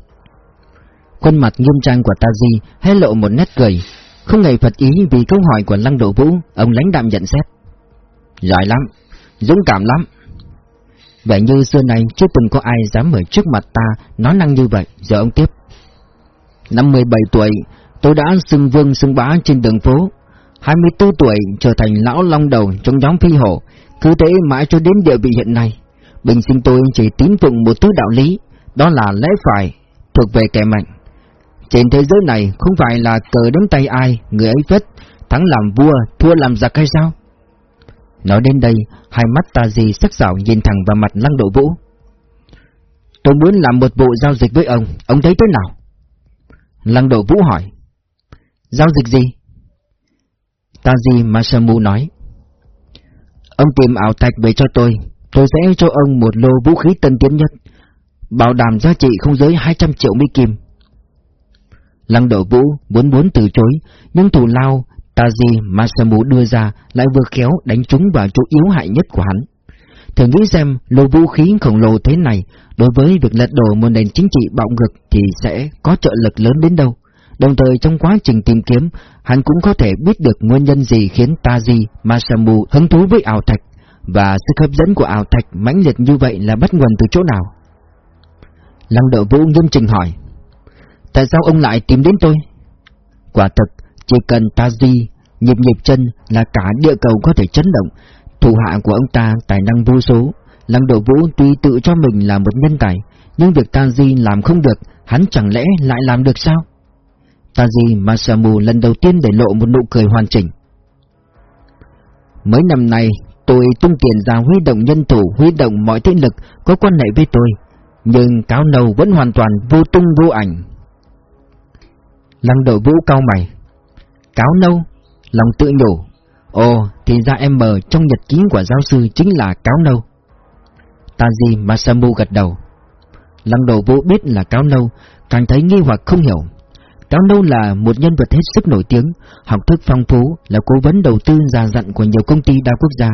Khuôn mặt nghiêm trang của Taji hé lộ một nét cười, không hề phật ý vì câu hỏi của Lăng Độ Vũ, ông lãnh đạm nhận xét. Giỏi lắm, dũng cảm lắm. Vậy như xưa này chưa từng có ai dám ở trước mặt ta nói năng như vậy, giờ ông tiếp. Năm 17 tuổi, tôi đã xưng vương xưng bá trên đường phố. 24 tuổi trở thành lão long đầu trong nhóm phi hổ, cứ thế mãi cho đến địa vị hiện nay. Bình sinh tôi chỉ tín phụng một thứ đạo lý, đó là lẽ phải, thuộc về kẻ mạnh. Trên thế giới này không phải là cờ đến tay ai, người ấy phết, thắng làm vua, thua làm giặc hay sao? Nói đến đây, hai mắt ta gì sắc sảo nhìn thẳng vào mặt lăng độ vũ. Tôi muốn làm một vụ giao dịch với ông, ông thấy thế nào? Lăng độ vũ hỏi. Giao dịch gì? Taji Masamu nói. Ông tìm ảo thạch về cho tôi, tôi sẽ cho ông một lô vũ khí tân tiến nhất, bảo đảm giá trị không dưới 200 triệu mỹ kim. Lăng Đậu vũ muốn muốn từ chối, nhưng thủ lao Taji Masamu đưa ra lại vừa khéo đánh trúng vào chỗ yếu hại nhất của hắn. Thử nghĩ xem lô vũ khí khổng lồ thế này đối với việc lật đổ một nền chính trị bạo ngược thì sẽ có trợ lực lớn đến đâu. Đồng thời trong quá trình tìm kiếm, hắn cũng có thể biết được nguyên nhân gì khiến Taji Masamu hứng thú với ảo thạch, và sức hấp dẫn của ảo thạch mãnh liệt như vậy là bắt nguồn từ chỗ nào. Lăng Đậu vũ nghiêm trình hỏi. Tại sao ông lại tìm đến tôi? Quả thực, chỉ cần ta di nhịp nhịp chân là cả địa cầu có thể chấn động. Thủ hạ của ông ta tài năng vô số. Lăng độ vũ tuy tự cho mình là một nhân tài, nhưng việc ta di làm không được, hắn chẳng lẽ lại làm được sao? Taji Masamu lần đầu tiên để lộ một nụ cười hoàn chỉnh. Mấy năm nay, tôi tung tiền ra huy động nhân thủ, huy động mọi thế lực có quan hệ với tôi, nhưng cáo nầu vẫn hoàn toàn vô tung vô ảnh. Lăng đội vũ cao mày. Cáo nâu, lòng tự nhủ. Ồ, thì ra em mờ trong nhật ký của giáo sư chính là cáo nâu. Taji Masamu gật đầu. Lăng đầu vũ biết là cáo nâu, càng thấy nghi hoặc không hiểu. Cáo nâu là một nhân vật hết sức nổi tiếng, học thức phong phú, là cố vấn đầu tư già dặn của nhiều công ty đa quốc gia.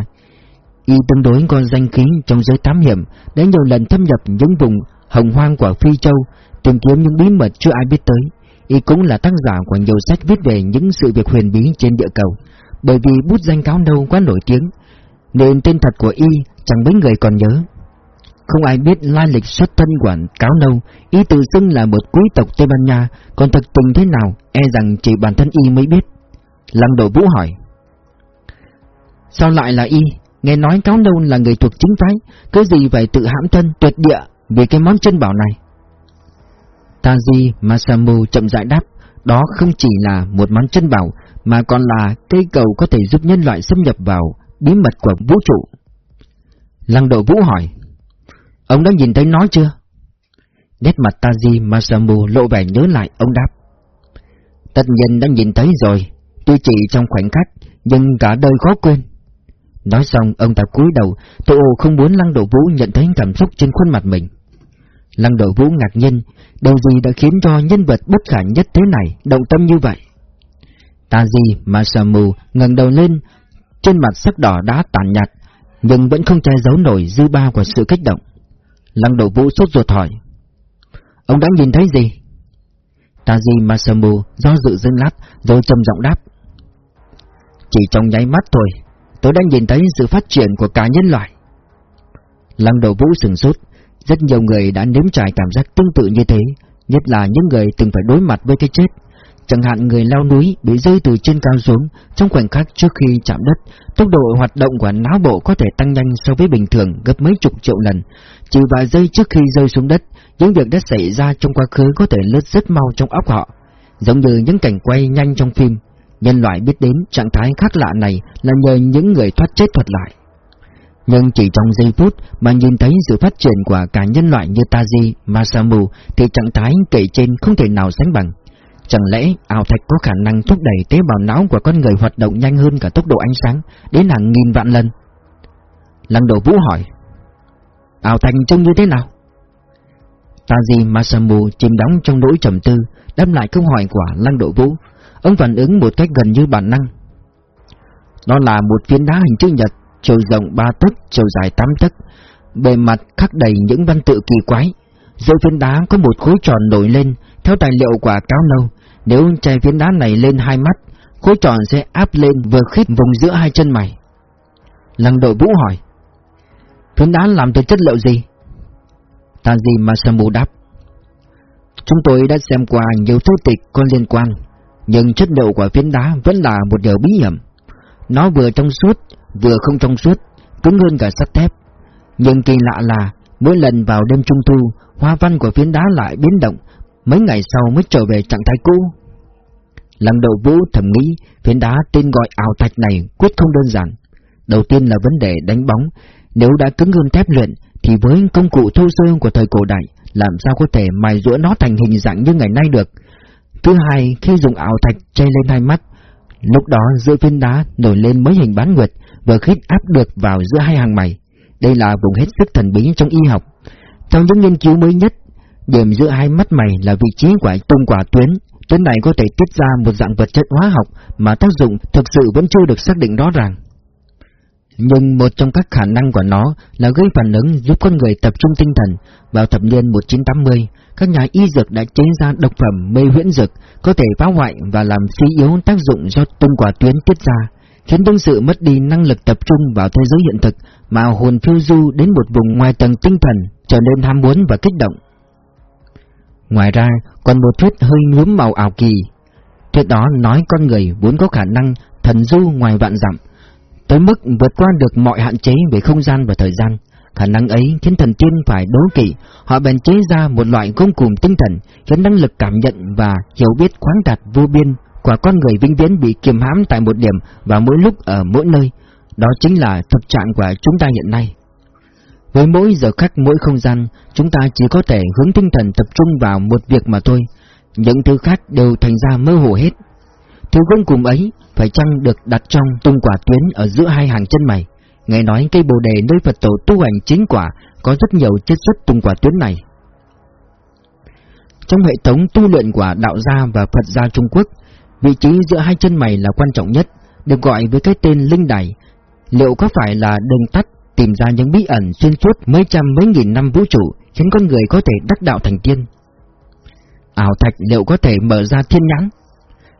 Y tương đối có danh khí trong giới thám hiểm, đã nhiều lần thâm nhập những vùng hồng hoang của Phi Châu, tìm kiếm những bí mật chưa ai biết tới. Y cũng là tác giả của nhiều sách viết về những sự việc huyền bí trên địa cầu, bởi vì bút danh cáo nâu quá nổi tiếng, nên tên thật của Y chẳng mấy người còn nhớ. không ai biết lai lịch xuất thân của cáo nâu, Y tự xưng là một quý tộc Tây Ban Nha, còn thực tình thế nào, e rằng chỉ bản thân y mới biết. Lăng Độ Vũ hỏi. Sao lại là y? Nghe nói cáo nâu là người thuộc chính phái, cứ gì phải tự hãm thân tuyệt địa vì cái món chân bảo này. Taji Masamu chậm rãi đáp, đó không chỉ là một món chân bảo, mà còn là cây cầu có thể giúp nhân loại xâm nhập vào bí mật của vũ trụ. Lăng độ vũ hỏi, ông đã nhìn thấy nó chưa? Nét mặt Taji Masamu lộ vẻ nhớ lại, ông đáp. Tất nhiên đã nhìn thấy rồi, tuy chỉ trong khoảnh khắc, nhưng cả đời khó quên. Nói xong, ông ta cúi đầu, Tô không muốn Lăng Độ Vũ nhận thấy cảm xúc trên khuôn mặt mình. Lăng đội Vũ ngạc nhiên, điều gì đã khiến cho nhân vật bất khả nhất thế này động tâm như vậy? Taji Masamu ngẩng đầu lên, trên mặt sắc đỏ đã tàn nhạt, nhưng vẫn không che giấu nổi dư ba của sự kích động. Lăng đội Vũ sốt ruột hỏi, Ông đã nhìn thấy gì? Taji Masamu do dự dưng lát rồi trầm giọng đáp. Chỉ trong nháy mắt thôi, tôi đã nhìn thấy sự phát triển của cả nhân loại. Lăng đầu Vũ sừng sốt, rất nhiều người đã nếm trải cảm giác tương tự như thế, nhất là những người từng phải đối mặt với cái chết. Chẳng hạn người leo núi bị rơi từ trên cao xuống trong khoảnh khắc trước khi chạm đất, tốc độ hoạt động của não bộ có thể tăng nhanh so với bình thường gấp mấy chục triệu lần. Chỉ vài giây trước khi rơi xuống đất, những việc đã xảy ra trong quá khứ có thể lướt rất mau trong óc họ, giống như những cảnh quay nhanh trong phim. Nhân loại biết đến trạng thái khác lạ này là nhờ những người thoát chết thuật lại. Nhưng chỉ trong giây phút mà nhìn thấy sự phát triển của cả nhân loại như Taji, Masamu thì trạng thái kể trên không thể nào sánh bằng. Chẳng lẽ ảo thạch có khả năng thúc đẩy tế bào não của con người hoạt động nhanh hơn cả tốc độ ánh sáng, đến hàng nghìn vạn lần? Lăng Độ Vũ hỏi. Ảo thạch trông như thế nào? Taji Masamu chìm đóng trong nỗi trầm tư, đáp lại câu hỏi của Lăng Độ Vũ. Ông phản ứng một cách gần như bản năng. Nó là một viên đá hình chữ nhật chiều rộng 3 tấc, chiều dài 8 tấc, bề mặt khắc đầy những văn tự kỳ quái. Dưới phiến đá có một khối tròn nổi lên, theo tài liệu quả cáo nâu, nếu chai phiến đá này lên hai mắt, khối tròn sẽ áp lên vừa khít vùng giữa hai chân mày. Lăng đội vũ hỏi, phiến đá làm từ chất liệu gì? Taji Masamu đáp, Chúng tôi đã xem qua nhiều thư tịch có liên quan, nhưng chất liệu của phiến đá vẫn là một điều bí hiểm. Nó vừa trong suốt, vừa không trong suốt, cứng hơn cả sắt thép. Nhưng kỳ lạ là, mỗi lần vào đêm trung thu, hoa văn của phiến đá lại biến động, mấy ngày sau mới trở về trạng thái cũ. Lăng đầu vũ thầm nghĩ, phiến đá tên gọi ảo thạch này quyết không đơn giản. Đầu tiên là vấn đề đánh bóng, nếu đã cứng hơn thép luyện, thì với công cụ thô sơ của thời cổ đại, làm sao có thể mài rũa nó thành hình dạng như ngày nay được. Thứ hai, khi dùng ảo thạch che lên hai mắt, lúc đó giữa phiến đá nổi lên mấy hình bán nguyệt, và khít áp được vào giữa hai hàng mày. Đây là vùng hết sức thần bí trong y học. Trong những nghiên cứu mới nhất, điểm giữa hai mắt mày là vị trí của tung quả tuyến. Tuyến này có thể tiết ra một dạng vật chất hóa học mà tác dụng thực sự vẫn chưa được xác định rõ ràng. Nhưng một trong các khả năng của nó là gây phản ứng giúp con người tập trung tinh thần. Vào thập niên 1980, các nhà y dược đã chế ra độc phẩm mê huyễn dược có thể phá hoại và làm suy yếu tác dụng do tung quả tuyến tiết ra khiến đương sự mất đi năng lực tập trung vào thế giới hiện thực mà hồn phiêu du đến một vùng ngoài tầng tinh thần, trở nên ham muốn và kích động. Ngoài ra, còn một thuyết hơi nhuốm màu ảo kỳ. Thuyết đó nói con người vốn có khả năng thần du ngoài vạn dặm, tới mức vượt qua được mọi hạn chế về không gian và thời gian. Khả năng ấy khiến thần tiên phải đố kỵ, họ bèn chế ra một loại công cùng tinh thần, khiến năng lực cảm nhận và hiểu biết khoáng đạt vô biên quả con người vĩnh viễn bị kiềm hãm tại một điểm và mỗi lúc ở mỗi nơi. Đó chính là thực trạng của chúng ta hiện nay. Với mỗi giờ khắc mỗi không gian, chúng ta chỉ có thể hướng tinh thần tập trung vào một việc mà thôi. Những thứ khác đều thành ra mơ hồ hết. Thứ gông cùng ấy phải chăng được đặt trong tung quả tuyến ở giữa hai hàng chân mày. Nghe nói cây bồ đề nơi Phật tổ tu hành chính quả có rất nhiều chất xuất tung quả tuyến này. Trong hệ thống tu luyện của đạo gia và Phật gia Trung Quốc, Vị trí giữa hai chân mày là quan trọng nhất, được gọi với cái tên linh đài. Liệu có phải là đường tắt tìm ra những bí ẩn xuyên suốt mấy trăm mấy nghìn năm vũ trụ khiến con người có thể đắc đạo thành tiên? Ảo thạch liệu có thể mở ra thiên nhãn?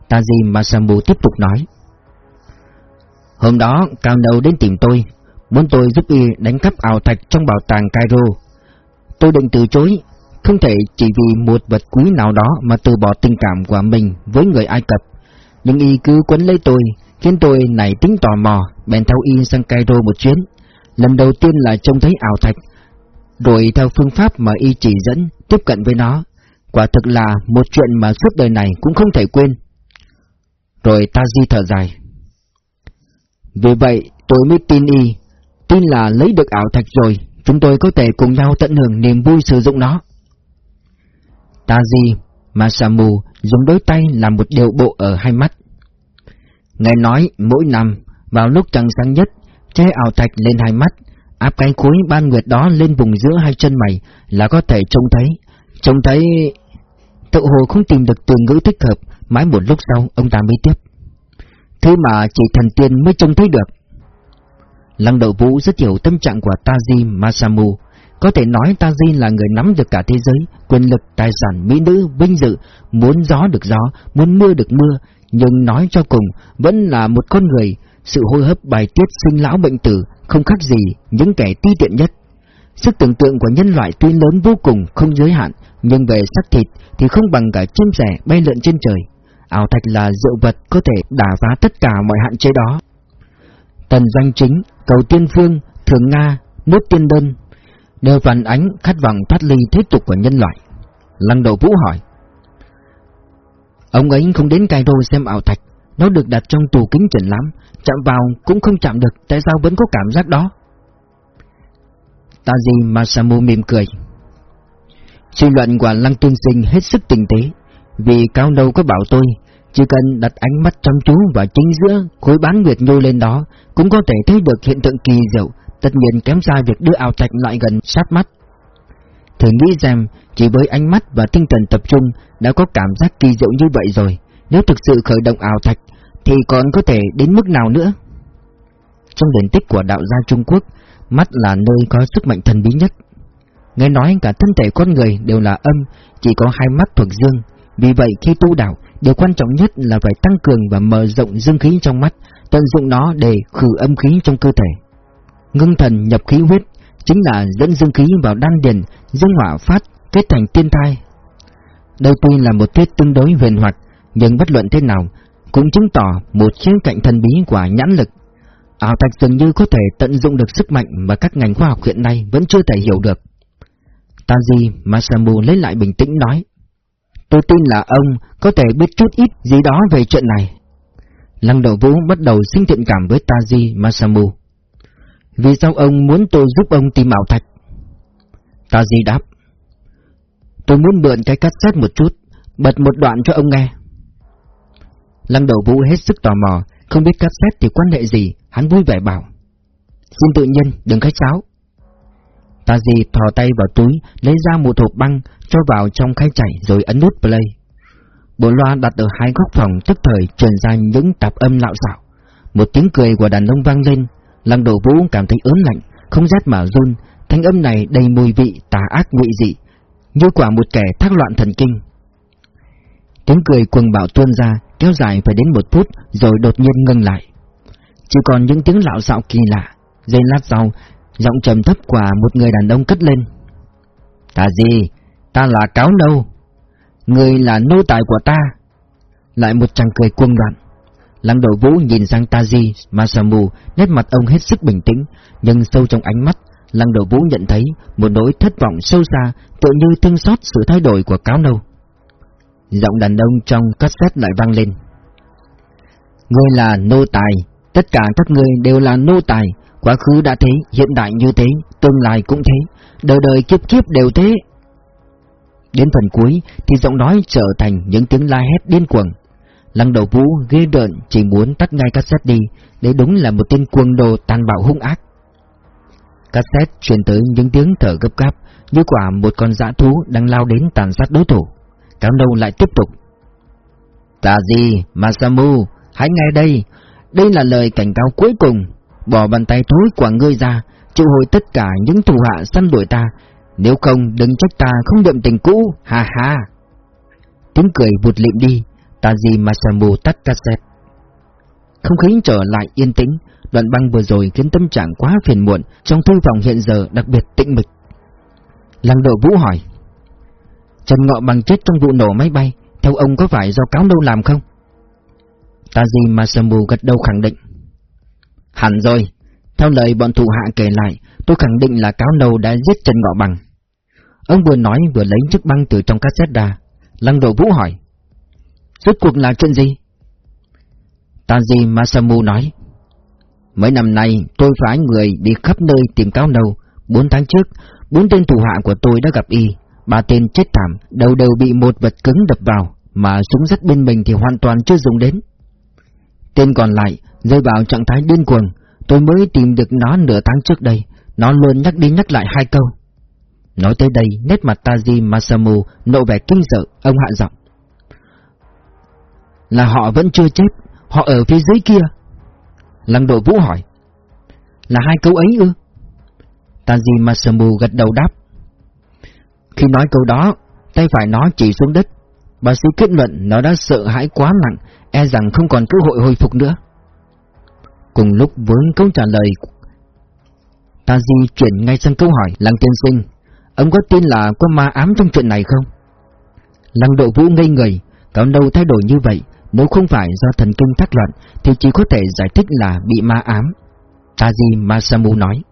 Taji Masamu tiếp tục nói. Hôm đó, Cao Đầu đến tìm tôi, muốn tôi giúp y đánh cắp ảo thạch trong bảo tàng Cairo. Tôi định từ chối, không thể chỉ vì một vật quý nào đó mà từ bỏ tình cảm của mình với người Ai Cập. Nhưng y cứ quấn lấy tôi, khiến tôi nảy tính tò mò, bèn theo y sang Cairo một chuyến. Lần đầu tiên là trông thấy ảo thạch, rồi theo phương pháp mà y chỉ dẫn, tiếp cận với nó. Quả thực là một chuyện mà suốt đời này cũng không thể quên. Rồi ta di thở dài. Vì vậy tôi mới tin y, tin là lấy được ảo thạch rồi, chúng tôi có thể cùng nhau tận hưởng niềm vui sử dụng nó. Taji Masamu dùng đôi tay làm một điều bộ ở hai mắt. Ngài nói mỗi năm, vào lúc trăng sáng nhất, che ảo thạch lên hai mắt, áp cánh khối ban nguyệt đó lên vùng giữa hai chân mày là có thể trông thấy. Trông thấy... Tự hồ không tìm được từ ngữ thích hợp, mãi một lúc sau ông ta mới tiếp. Thứ mà chỉ thần tiên mới trông thấy được. Lăng đầu vũ rất hiểu tâm trạng của Taji Masamu, có thể nói Taji là người nắm được cả thế giới, quyền lực, tài sản, mỹ nữ, vinh dự, muốn gió được gió, muốn mưa được mưa, nhưng nói cho cùng vẫn là một con người, sự hô hấp bài tiết sinh lão bệnh tử không khác gì những kẻ ti tiện nhất. Sức tưởng tượng của nhân loại tuy lớn vô cùng, không giới hạn, nhưng về sắc thịt thì không bằng cả chim sẻ bay lượn trên trời. Ảo thạch là rượu vật có thể đả phá tất cả mọi hạn chế đó. Tần doanh chính, cầu tiên phương, thường Nga, nước tiên đơn, đều phản ánh khát vọng thoát ly thế tục của nhân loại. Lăng đầu vũ hỏi. Ông ấy không đến Cairo xem ảo thạch, nó được đặt trong tủ kính triển lãm, chạm vào cũng không chạm được, tại sao vẫn có cảm giác đó? Taji Masamu mỉm cười. Suy luận của Lăng Tuyên Sinh hết sức tinh tế, vì cao đâu có bảo tôi, chỉ cần đặt ánh mắt chăm chú vào chính giữa khối bán nguyệt nhô lên đó, cũng có thể thấy được hiện tượng kỳ diệu, tất nhiên kém xa việc đưa ảo thạch lại gần sát mắt. Thử nghĩ xem, chỉ với ánh mắt và tinh thần tập trung đã có cảm giác kỳ diệu như vậy rồi, nếu thực sự khởi động ảo thạch, thì còn có thể đến mức nào nữa? Trong điển tích của đạo gia Trung Quốc, mắt là nơi có sức mạnh thần bí nhất. Nghe nói cả thân thể con người đều là âm, chỉ có hai mắt thuộc dương. Vì vậy khi tu đạo, điều quan trọng nhất là phải tăng cường và mở rộng dương khí trong mắt, tận dụng nó để khử âm khí trong cơ thể. Ngưng thần nhập khí huyết chính là dẫn dương khí vào đan điền, dương hỏa phát kết thành tiên thai. Đây tuy là một thuyết tương đối huyền hoặc, nhưng bất luận thế nào cũng chứng tỏ một khía cạnh thần bí của nhãn lực. Ảo thạch dường như có thể tận dụng được sức mạnh mà các ngành khoa học hiện nay vẫn chưa thể hiểu được. Taji Masamu lấy lại bình tĩnh nói, Tôi tin là ông có thể biết chút ít gì đó về chuyện này. Lăng đầu vũ bắt đầu sinh thiện cảm với Taji Masamu. Vì sao ông muốn tôi giúp ông tìm ảo thạch? ta gì đáp, Tôi muốn mượn cái cassette một chút, bật một đoạn cho ông nghe. Lăng đầu vũ hết sức tò mò, không biết cassette thì quan hệ gì, hắn vui vẻ bảo. Xin tự nhiên, đừng khách sáo. Ta gì thò tay vào túi, lấy ra một hộp băng, cho vào trong khay chảy rồi ấn nút play. Bộ loa đặt ở hai góc phòng tức thời truyền ra những tạp âm lạo xạo. Một tiếng cười của đàn ông vang lên, lăng đầu vũ cảm thấy ớn lạnh, không rét mà run, thanh âm này đầy mùi vị tà ác ngụy dị, như quả một kẻ thác loạn thần kinh. Tiếng cười cuồng bạo tuôn ra, kéo dài phải đến một phút rồi đột nhiên ngừng lại. Chỉ còn những tiếng lạo xạo kỳ lạ. Giây lát sau, giọng trầm thấp của một người đàn ông cất lên. Ta gì? Ta là cáo nâu. Người là nô tài của ta. Lại một chàng cười cuồng đoạn. Lăng đội vũ nhìn sang Taji Masamu, nét mặt ông hết sức bình tĩnh, nhưng sâu trong ánh mắt, Lăng đội vũ nhận thấy một nỗi thất vọng sâu xa, tự như thương xót sự thay đổi của cáo nâu. Giọng đàn ông trong cassette lại vang lên. Ngươi là nô tài, tất cả các ngươi đều là nô tài, quá khứ đã thế, hiện đại như thế, tương lai cũng thế, đời đời kiếp kiếp đều thế. Đến phần cuối thì giọng nói trở thành những tiếng la hét điên cuồng. Lăng đầu vũ ghê đợn chỉ muốn tắt ngay cassette đi, để đúng là một tên cuồng đồ tàn bạo hung ác. Cassette truyền tới những tiếng thở gấp gáp, như quả một con dã thú đang lao đến tàn sát đối thủ. Cáo đầu lại tiếp tục. Tà gì, Masamu, hãy nghe đây, đây là lời cảnh cáo cuối cùng. Bỏ bàn tay thối của ngươi ra, triệu hồi tất cả những thủ hạ săn đuổi ta, nếu không đừng trách ta không đậm tình cũ, ha ha. Tiếng cười vụt lịm đi, Taji Masamu tắt cassette. Không khí trở lại yên tĩnh, đoạn băng vừa rồi khiến tâm trạng quá phiền muộn trong thư phòng hiện giờ đặc biệt tĩnh mịch. Lăng độ vũ hỏi. Trần Ngọ Bằng chết trong vụ nổ máy bay, theo ông có phải do cáo đâu làm không? Taji Masamu gật đầu khẳng định. Hẳn rồi, theo lời bọn thủ hạ kể lại, tôi khẳng định là cáo nâu đã giết Trần Ngọ Bằng. Ông vừa nói vừa lấy chiếc băng từ trong cassette ra. Lăng độ vũ hỏi. Rốt cuộc là chuyện gì? Taji Masamu nói. Mấy năm nay tôi phái người đi khắp nơi tìm cáo nâu. Bốn tháng trước, bốn tên thủ hạ của tôi đã gặp y. Ba tên chết thảm, đầu đều bị một vật cứng đập vào, mà súng rất bên mình thì hoàn toàn chưa dùng đến. Tên còn lại rơi vào trạng thái điên cuồng, tôi mới tìm được nó nửa tháng trước đây, nó luôn nhắc đi nhắc lại hai câu. Nói tới đây, nét mặt Taji Masamu nộ vẻ kinh sợ, ông hạ giọng. Là họ vẫn chưa chết, họ ở phía dưới kia. Lăng độ vũ hỏi. Là hai câu ấy ư? Taji Masamu gật đầu đáp. Khi nói câu đó, tay phải nó chỉ xuống đất. Bác sĩ kết luận nó đã sợ hãi quá nặng, e rằng không còn cơ hội hồi phục nữa. Cùng lúc với câu trả lời, Taji chuyển ngay sang câu hỏi Lăng tiên sinh, ông có tin là có ma ám trong chuyện này không? Lăng độ vũ ngây người, Cậu đâu thay đổi như vậy, nếu không phải do thần kinh thắt loạn thì chỉ có thể giải thích là bị ma ám. Taji Masamu nói.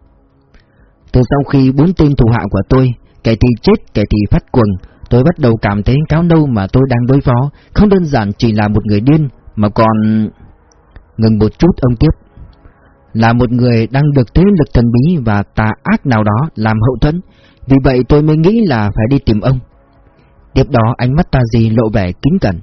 Từ sau khi bốn tên thủ hạ của tôi, kẻ thì chết, kẻ thì phát cuồng, tôi bắt đầu cảm thấy cáo nâu mà tôi đang đối phó không đơn giản chỉ là một người điên, mà còn... Ngừng một chút ông tiếp. Là một người đang được thế lực thần bí và tà ác nào đó làm hậu thuẫn, vì vậy tôi mới nghĩ là phải đi tìm ông. Tiếp đó ánh mắt ta gì lộ vẻ kính cẩn.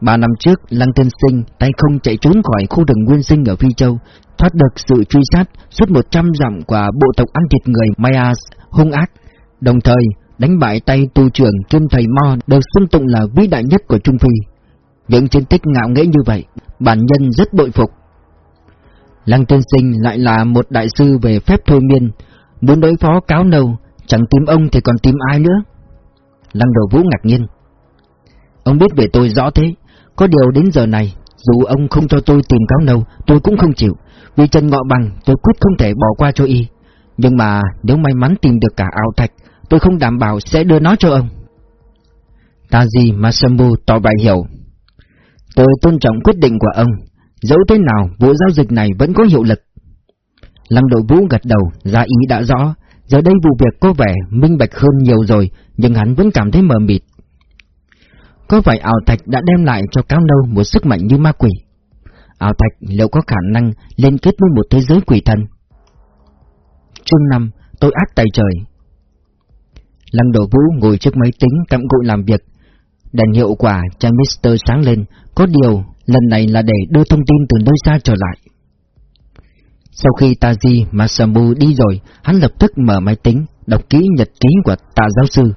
Ba năm trước, Lăng Tiên Sinh tay không chạy trốn khỏi khu rừng nguyên sinh ở Phi Châu, thoát được sự truy sát suốt 100 dặm của bộ tộc ăn thịt người Mayas hung ác, đồng thời đánh bại tay tu trưởng Trương Thầy Mo được xưng tụng là vĩ đại nhất của Trung Phi. Những chiến tích ngạo nghễ như vậy, bản nhân rất bội phục. Lăng Tiên Sinh lại là một đại sư về phép thôi miên, muốn đối phó cáo nâu, chẳng tìm ông thì còn tìm ai nữa. Lăng đầu vũ ngạc nhiên. Ông biết về tôi rõ thế, có điều đến giờ này, dù ông không cho tôi tìm cáo nâu, tôi cũng không chịu, vì Trần Ngọ Bằng tôi quyết không thể bỏ qua cho y. Nhưng mà nếu may mắn tìm được cả ảo thạch, tôi không đảm bảo sẽ đưa nó cho ông. Taji Masambu tỏ bài hiểu. Tôi tôn trọng quyết định của ông, dẫu thế nào vụ giao dịch này vẫn có hiệu lực. Lăng đội vũ gật đầu, ra ý đã rõ, giờ đây vụ việc có vẻ minh bạch hơn nhiều rồi, nhưng hắn vẫn cảm thấy mờ mịt. Có phải ảo thạch đã đem lại cho Cao Nâu một sức mạnh như ma quỷ? Ảo thạch liệu có khả năng liên kết với một thế giới quỷ thần? Chương 5 Tôi ác tay trời Lăng Đổ Vũ ngồi trước máy tính cặm cụi làm việc. Đèn hiệu quả cho Mister sáng lên, có điều lần này là để đưa thông tin từ nơi xa trở lại. Sau khi Taji Masamu đi rồi, hắn lập tức mở máy tính, đọc kỹ nhật ký của tạ giáo sư.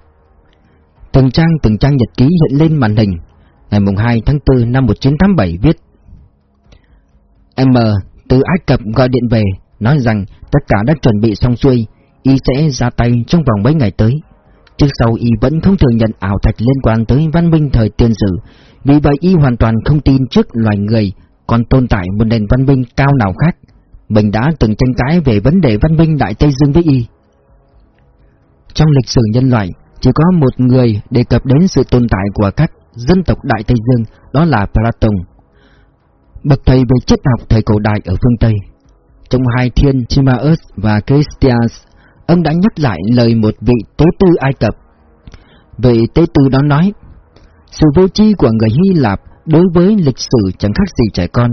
Từng trang từng trang nhật ký hiện lên màn hình. Ngày 2 tháng 4 năm 1987 viết M từ Ai Cập gọi điện về, nói rằng tất cả đã chuẩn bị xong xuôi, y sẽ ra tay trong vòng mấy ngày tới. Trước sau y vẫn không thừa nhận ảo thạch liên quan tới văn minh thời tiên sử, vì vậy y hoàn toàn không tin trước loài người còn tồn tại một nền văn minh cao nào khác. Mình đã từng tranh cãi về vấn đề văn minh Đại Tây Dương với y. Trong lịch sử nhân loại, chỉ có một người đề cập đến sự tồn tại của các dân tộc Đại Tây Dương, đó là Platon. Bậc thầy về triết học thời cổ đại ở phương Tây. Trong hai thiên Timaeus và Christias, ông đã nhắc lại lời một vị tế tư Ai Cập. Vị tế tư đó nói, sự vô tri của người Hy Lạp đối với lịch sử chẳng khác gì trẻ con,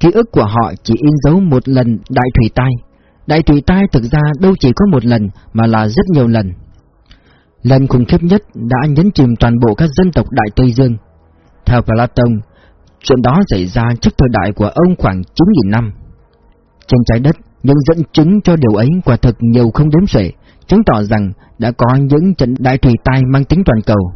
ký ức của họ chỉ in dấu một lần đại thủy tai. Đại thủy tai thực ra đâu chỉ có một lần mà là rất nhiều lần. Lần khủng khiếp nhất đã nhấn chìm toàn bộ các dân tộc Đại Tây Dương. Theo Platon, chuyện đó xảy ra trước thời đại của ông khoảng 9.000 năm. Trên trái đất, những dẫn chứng cho điều ấy quả thực nhiều không đếm xuể, chứng tỏ rằng đã có những trận đại thủy tai mang tính toàn cầu.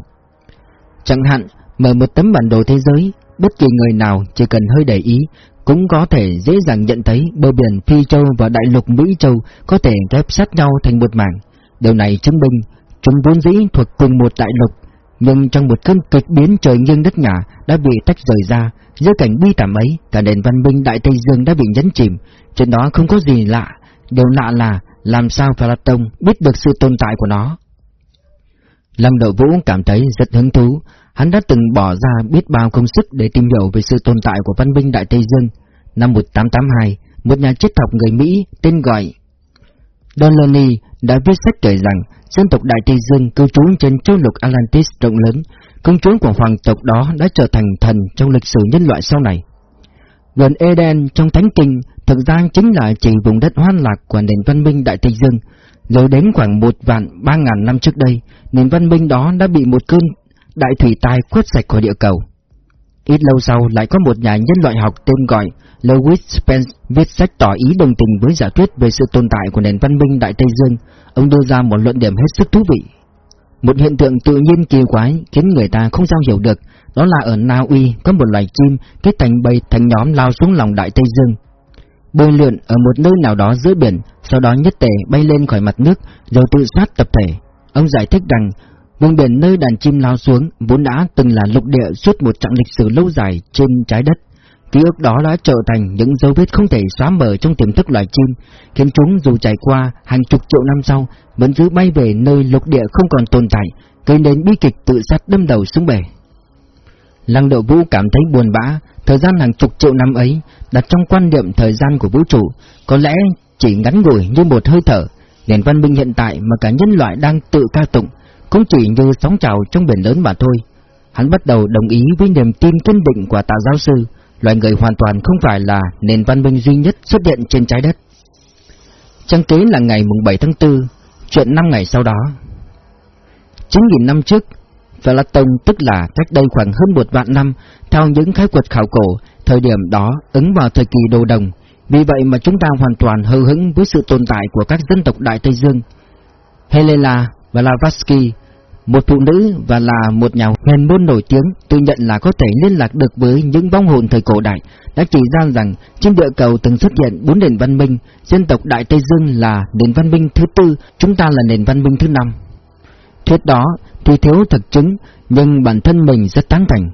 Chẳng hạn, mở một tấm bản đồ thế giới, bất kỳ người nào chỉ cần hơi để ý cũng có thể dễ dàng nhận thấy bờ biển Phi Châu và đại lục Mỹ Châu có thể ghép sát nhau thành một mảng. Điều này chứng minh chúng vốn dĩ thuộc cùng một đại lục, nhưng trong một cơn kịch biến trời nghiêng đất nhà đã bị tách rời ra. Giữa cảnh bi thảm ấy, cả nền văn minh Đại Tây Dương đã bị nhấn chìm. Trên đó không có gì lạ, điều lạ là làm sao Platon biết được sự tồn tại của nó. Lâm Đậu Vũ cảm thấy rất hứng thú, hắn đã từng bỏ ra biết bao công sức để tìm hiểu về sự tồn tại của văn minh Đại Tây Dương. Năm 1882, một nhà triết học người Mỹ tên gọi Donnelly đã viết sách kể rằng dân tộc Đại Tây Dương cư trú trên châu lục Atlantis rộng lớn, công chúa của hoàng tộc đó đã trở thành thần trong lịch sử nhân loại sau này. Vườn Eden trong Thánh Kinh thực ra chính là chỉ vùng đất hoan lạc của nền văn minh Đại Tây Dương. Rồi đến khoảng một vạn ba ngàn năm trước đây, nền văn minh đó đã bị một cơn đại thủy tai quét sạch khỏi địa cầu. Ít lâu sau lại có một nhà nhân loại học tên gọi Lewis Spence viết sách tỏ ý đồng tình với giả thuyết về sự tồn tại của nền văn minh Đại Tây Dương. Ông đưa ra một luận điểm hết sức thú vị. Một hiện tượng tự nhiên kỳ quái khiến người ta không sao hiểu được, đó là ở Na Uy có một loài chim kết thành bầy thành nhóm lao xuống lòng Đại Tây Dương. Bơi lượn ở một nơi nào đó giữa biển, sau đó nhất tề bay lên khỏi mặt nước rồi tự sát tập thể. Ông giải thích rằng Vùng biển nơi đàn chim lao xuống vốn đã từng là lục địa suốt một chặng lịch sử lâu dài trên trái đất. Ký ức đó đã trở thành những dấu vết không thể xóa mờ trong tiềm thức loài chim, khiến chúng dù trải qua hàng chục triệu năm sau vẫn giữ bay về nơi lục địa không còn tồn tại, gây nên bi kịch tự sát đâm đầu xuống bể. Lăng Độ Vũ cảm thấy buồn bã, thời gian hàng chục triệu năm ấy, đặt trong quan niệm thời gian của vũ trụ, có lẽ chỉ ngắn ngủi như một hơi thở, nền văn minh hiện tại mà cả nhân loại đang tự ca tụng, cũng chỉ như sóng trào trong biển lớn mà thôi. Hắn bắt đầu đồng ý với niềm tin kiên định của tạ giáo sư, loài người hoàn toàn không phải là nền văn minh duy nhất xuất hiện trên trái đất. Trang kế là ngày mùng 7 tháng 4, chuyện 5 ngày sau đó. 9.000 năm trước, Platon tức là cách đây khoảng hơn một vạn năm, theo những khái quật khảo cổ, thời điểm đó ứng vào thời kỳ đồ đồng, vì vậy mà chúng ta hoàn toàn hờ hững với sự tồn tại của các dân tộc Đại Tây Dương. Helena Blavatsky, một phụ nữ và là một nhà huyền môn nổi tiếng, tự nhận là có thể liên lạc được với những vong hồn thời cổ đại, đã chỉ ra rằng trên địa cầu từng xuất hiện bốn nền văn minh, dân tộc Đại Tây Dương là nền văn minh thứ tư, chúng ta là nền văn minh thứ năm. Thuyết đó thì thiếu thực chứng, nhưng bản thân mình rất tán thành.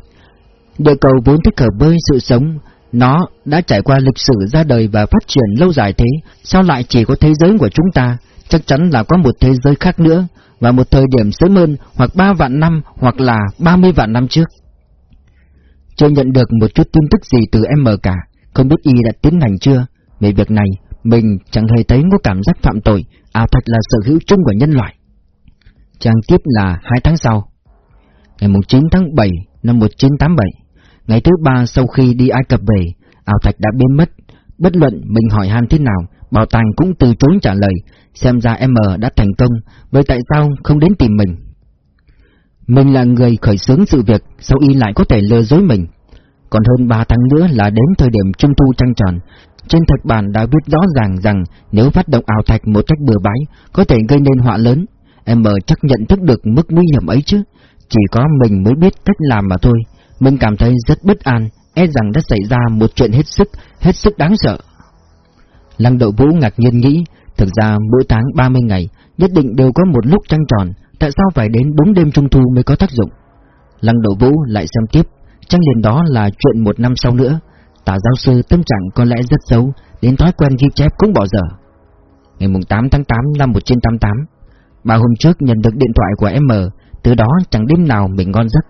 Địa cầu vốn thích hợp với sự sống, nó đã trải qua lịch sử ra đời và phát triển lâu dài thế, sao lại chỉ có thế giới của chúng ta? Chắc chắn là có một thế giới khác nữa, và một thời điểm sớm hơn hoặc ba vạn năm hoặc là ba mươi vạn năm trước. Chưa nhận được một chút tin tức gì từ M cả, không biết y đã tiến hành chưa. Về việc này, mình chẳng hề thấy có cảm giác phạm tội, à thật là sở hữu chung của nhân loại. Trang tiếp là hai tháng sau. Ngày 9 tháng 7 năm 1987, ngày thứ ba sau khi đi Ai Cập về, ảo thạch đã biến mất. Bất luận mình hỏi han thế nào, Bảo Tàng cũng từ chối trả lời, xem ra M đã thành công, vậy tại sao không đến tìm mình? Mình là người khởi xướng sự việc, sao y lại có thể lừa dối mình? Còn hơn 3 tháng nữa là đến thời điểm trung thu trăng tròn. Trên thạch bản đã viết rõ ràng rằng nếu phát động ảo thạch một cách bừa bãi, có thể gây nên họa lớn. M chắc nhận thức được mức nguy hiểm ấy chứ. Chỉ có mình mới biết cách làm mà thôi. Mình cảm thấy rất bất an, e rằng đã xảy ra một chuyện hết sức, hết sức đáng sợ. Lăng Đậu Vũ ngạc nhiên nghĩ, thực ra mỗi tháng 30 ngày, nhất định đều có một lúc trăng tròn, tại sao phải đến 4 đêm trung thu mới có tác dụng? Lăng Đậu Vũ lại xem tiếp, trăng liền đó là chuyện một năm sau nữa. Tả giáo sư tâm trạng có lẽ rất xấu, đến thói quen ghi chép cũng bỏ dở. Ngày 8 tháng 8 năm 1988, ba hôm trước nhận được điện thoại của M, từ đó chẳng đêm nào mình ngon giấc.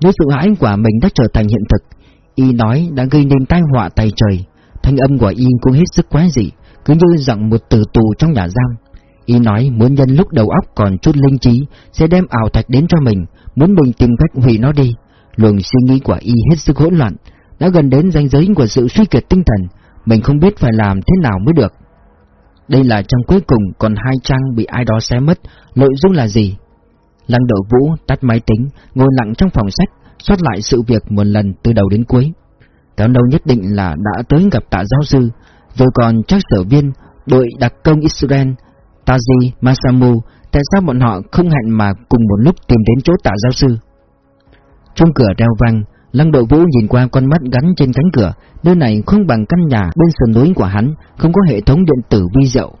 Nếu sự hãi quả mình đã trở thành hiện thực, y nói đã gây nên tai họa tay trời, Thanh âm của y cũng hết sức quá dị, cứ như giọng một tử tù trong nhà giam. Y nói muốn nhân lúc đầu óc còn chút linh trí, sẽ đem ảo thạch đến cho mình, muốn mình tìm cách hủy nó đi. Luồng suy nghĩ của y hết sức hỗn loạn, đã gần đến ranh giới của sự suy kiệt tinh thần, mình không biết phải làm thế nào mới được. Đây là trang cuối cùng, còn hai trang bị ai đó xé mất, nội dung là gì? Lăng đội vũ tắt máy tính, ngồi lặng trong phòng sách, soát lại sự việc một lần từ đầu đến cuối. Kéo đâu nhất định là đã tới gặp tạ giáo sư, rồi còn chắc sở viên, đội đặc công Israel, Tazi, Masamu, tại sao bọn họ không hẹn mà cùng một lúc tìm đến chỗ tạ giáo sư? Trong cửa reo vang, Lăng đội vũ nhìn qua con mắt gắn trên cánh cửa, nơi này không bằng căn nhà bên sườn núi của hắn, không có hệ thống điện tử vi diệu.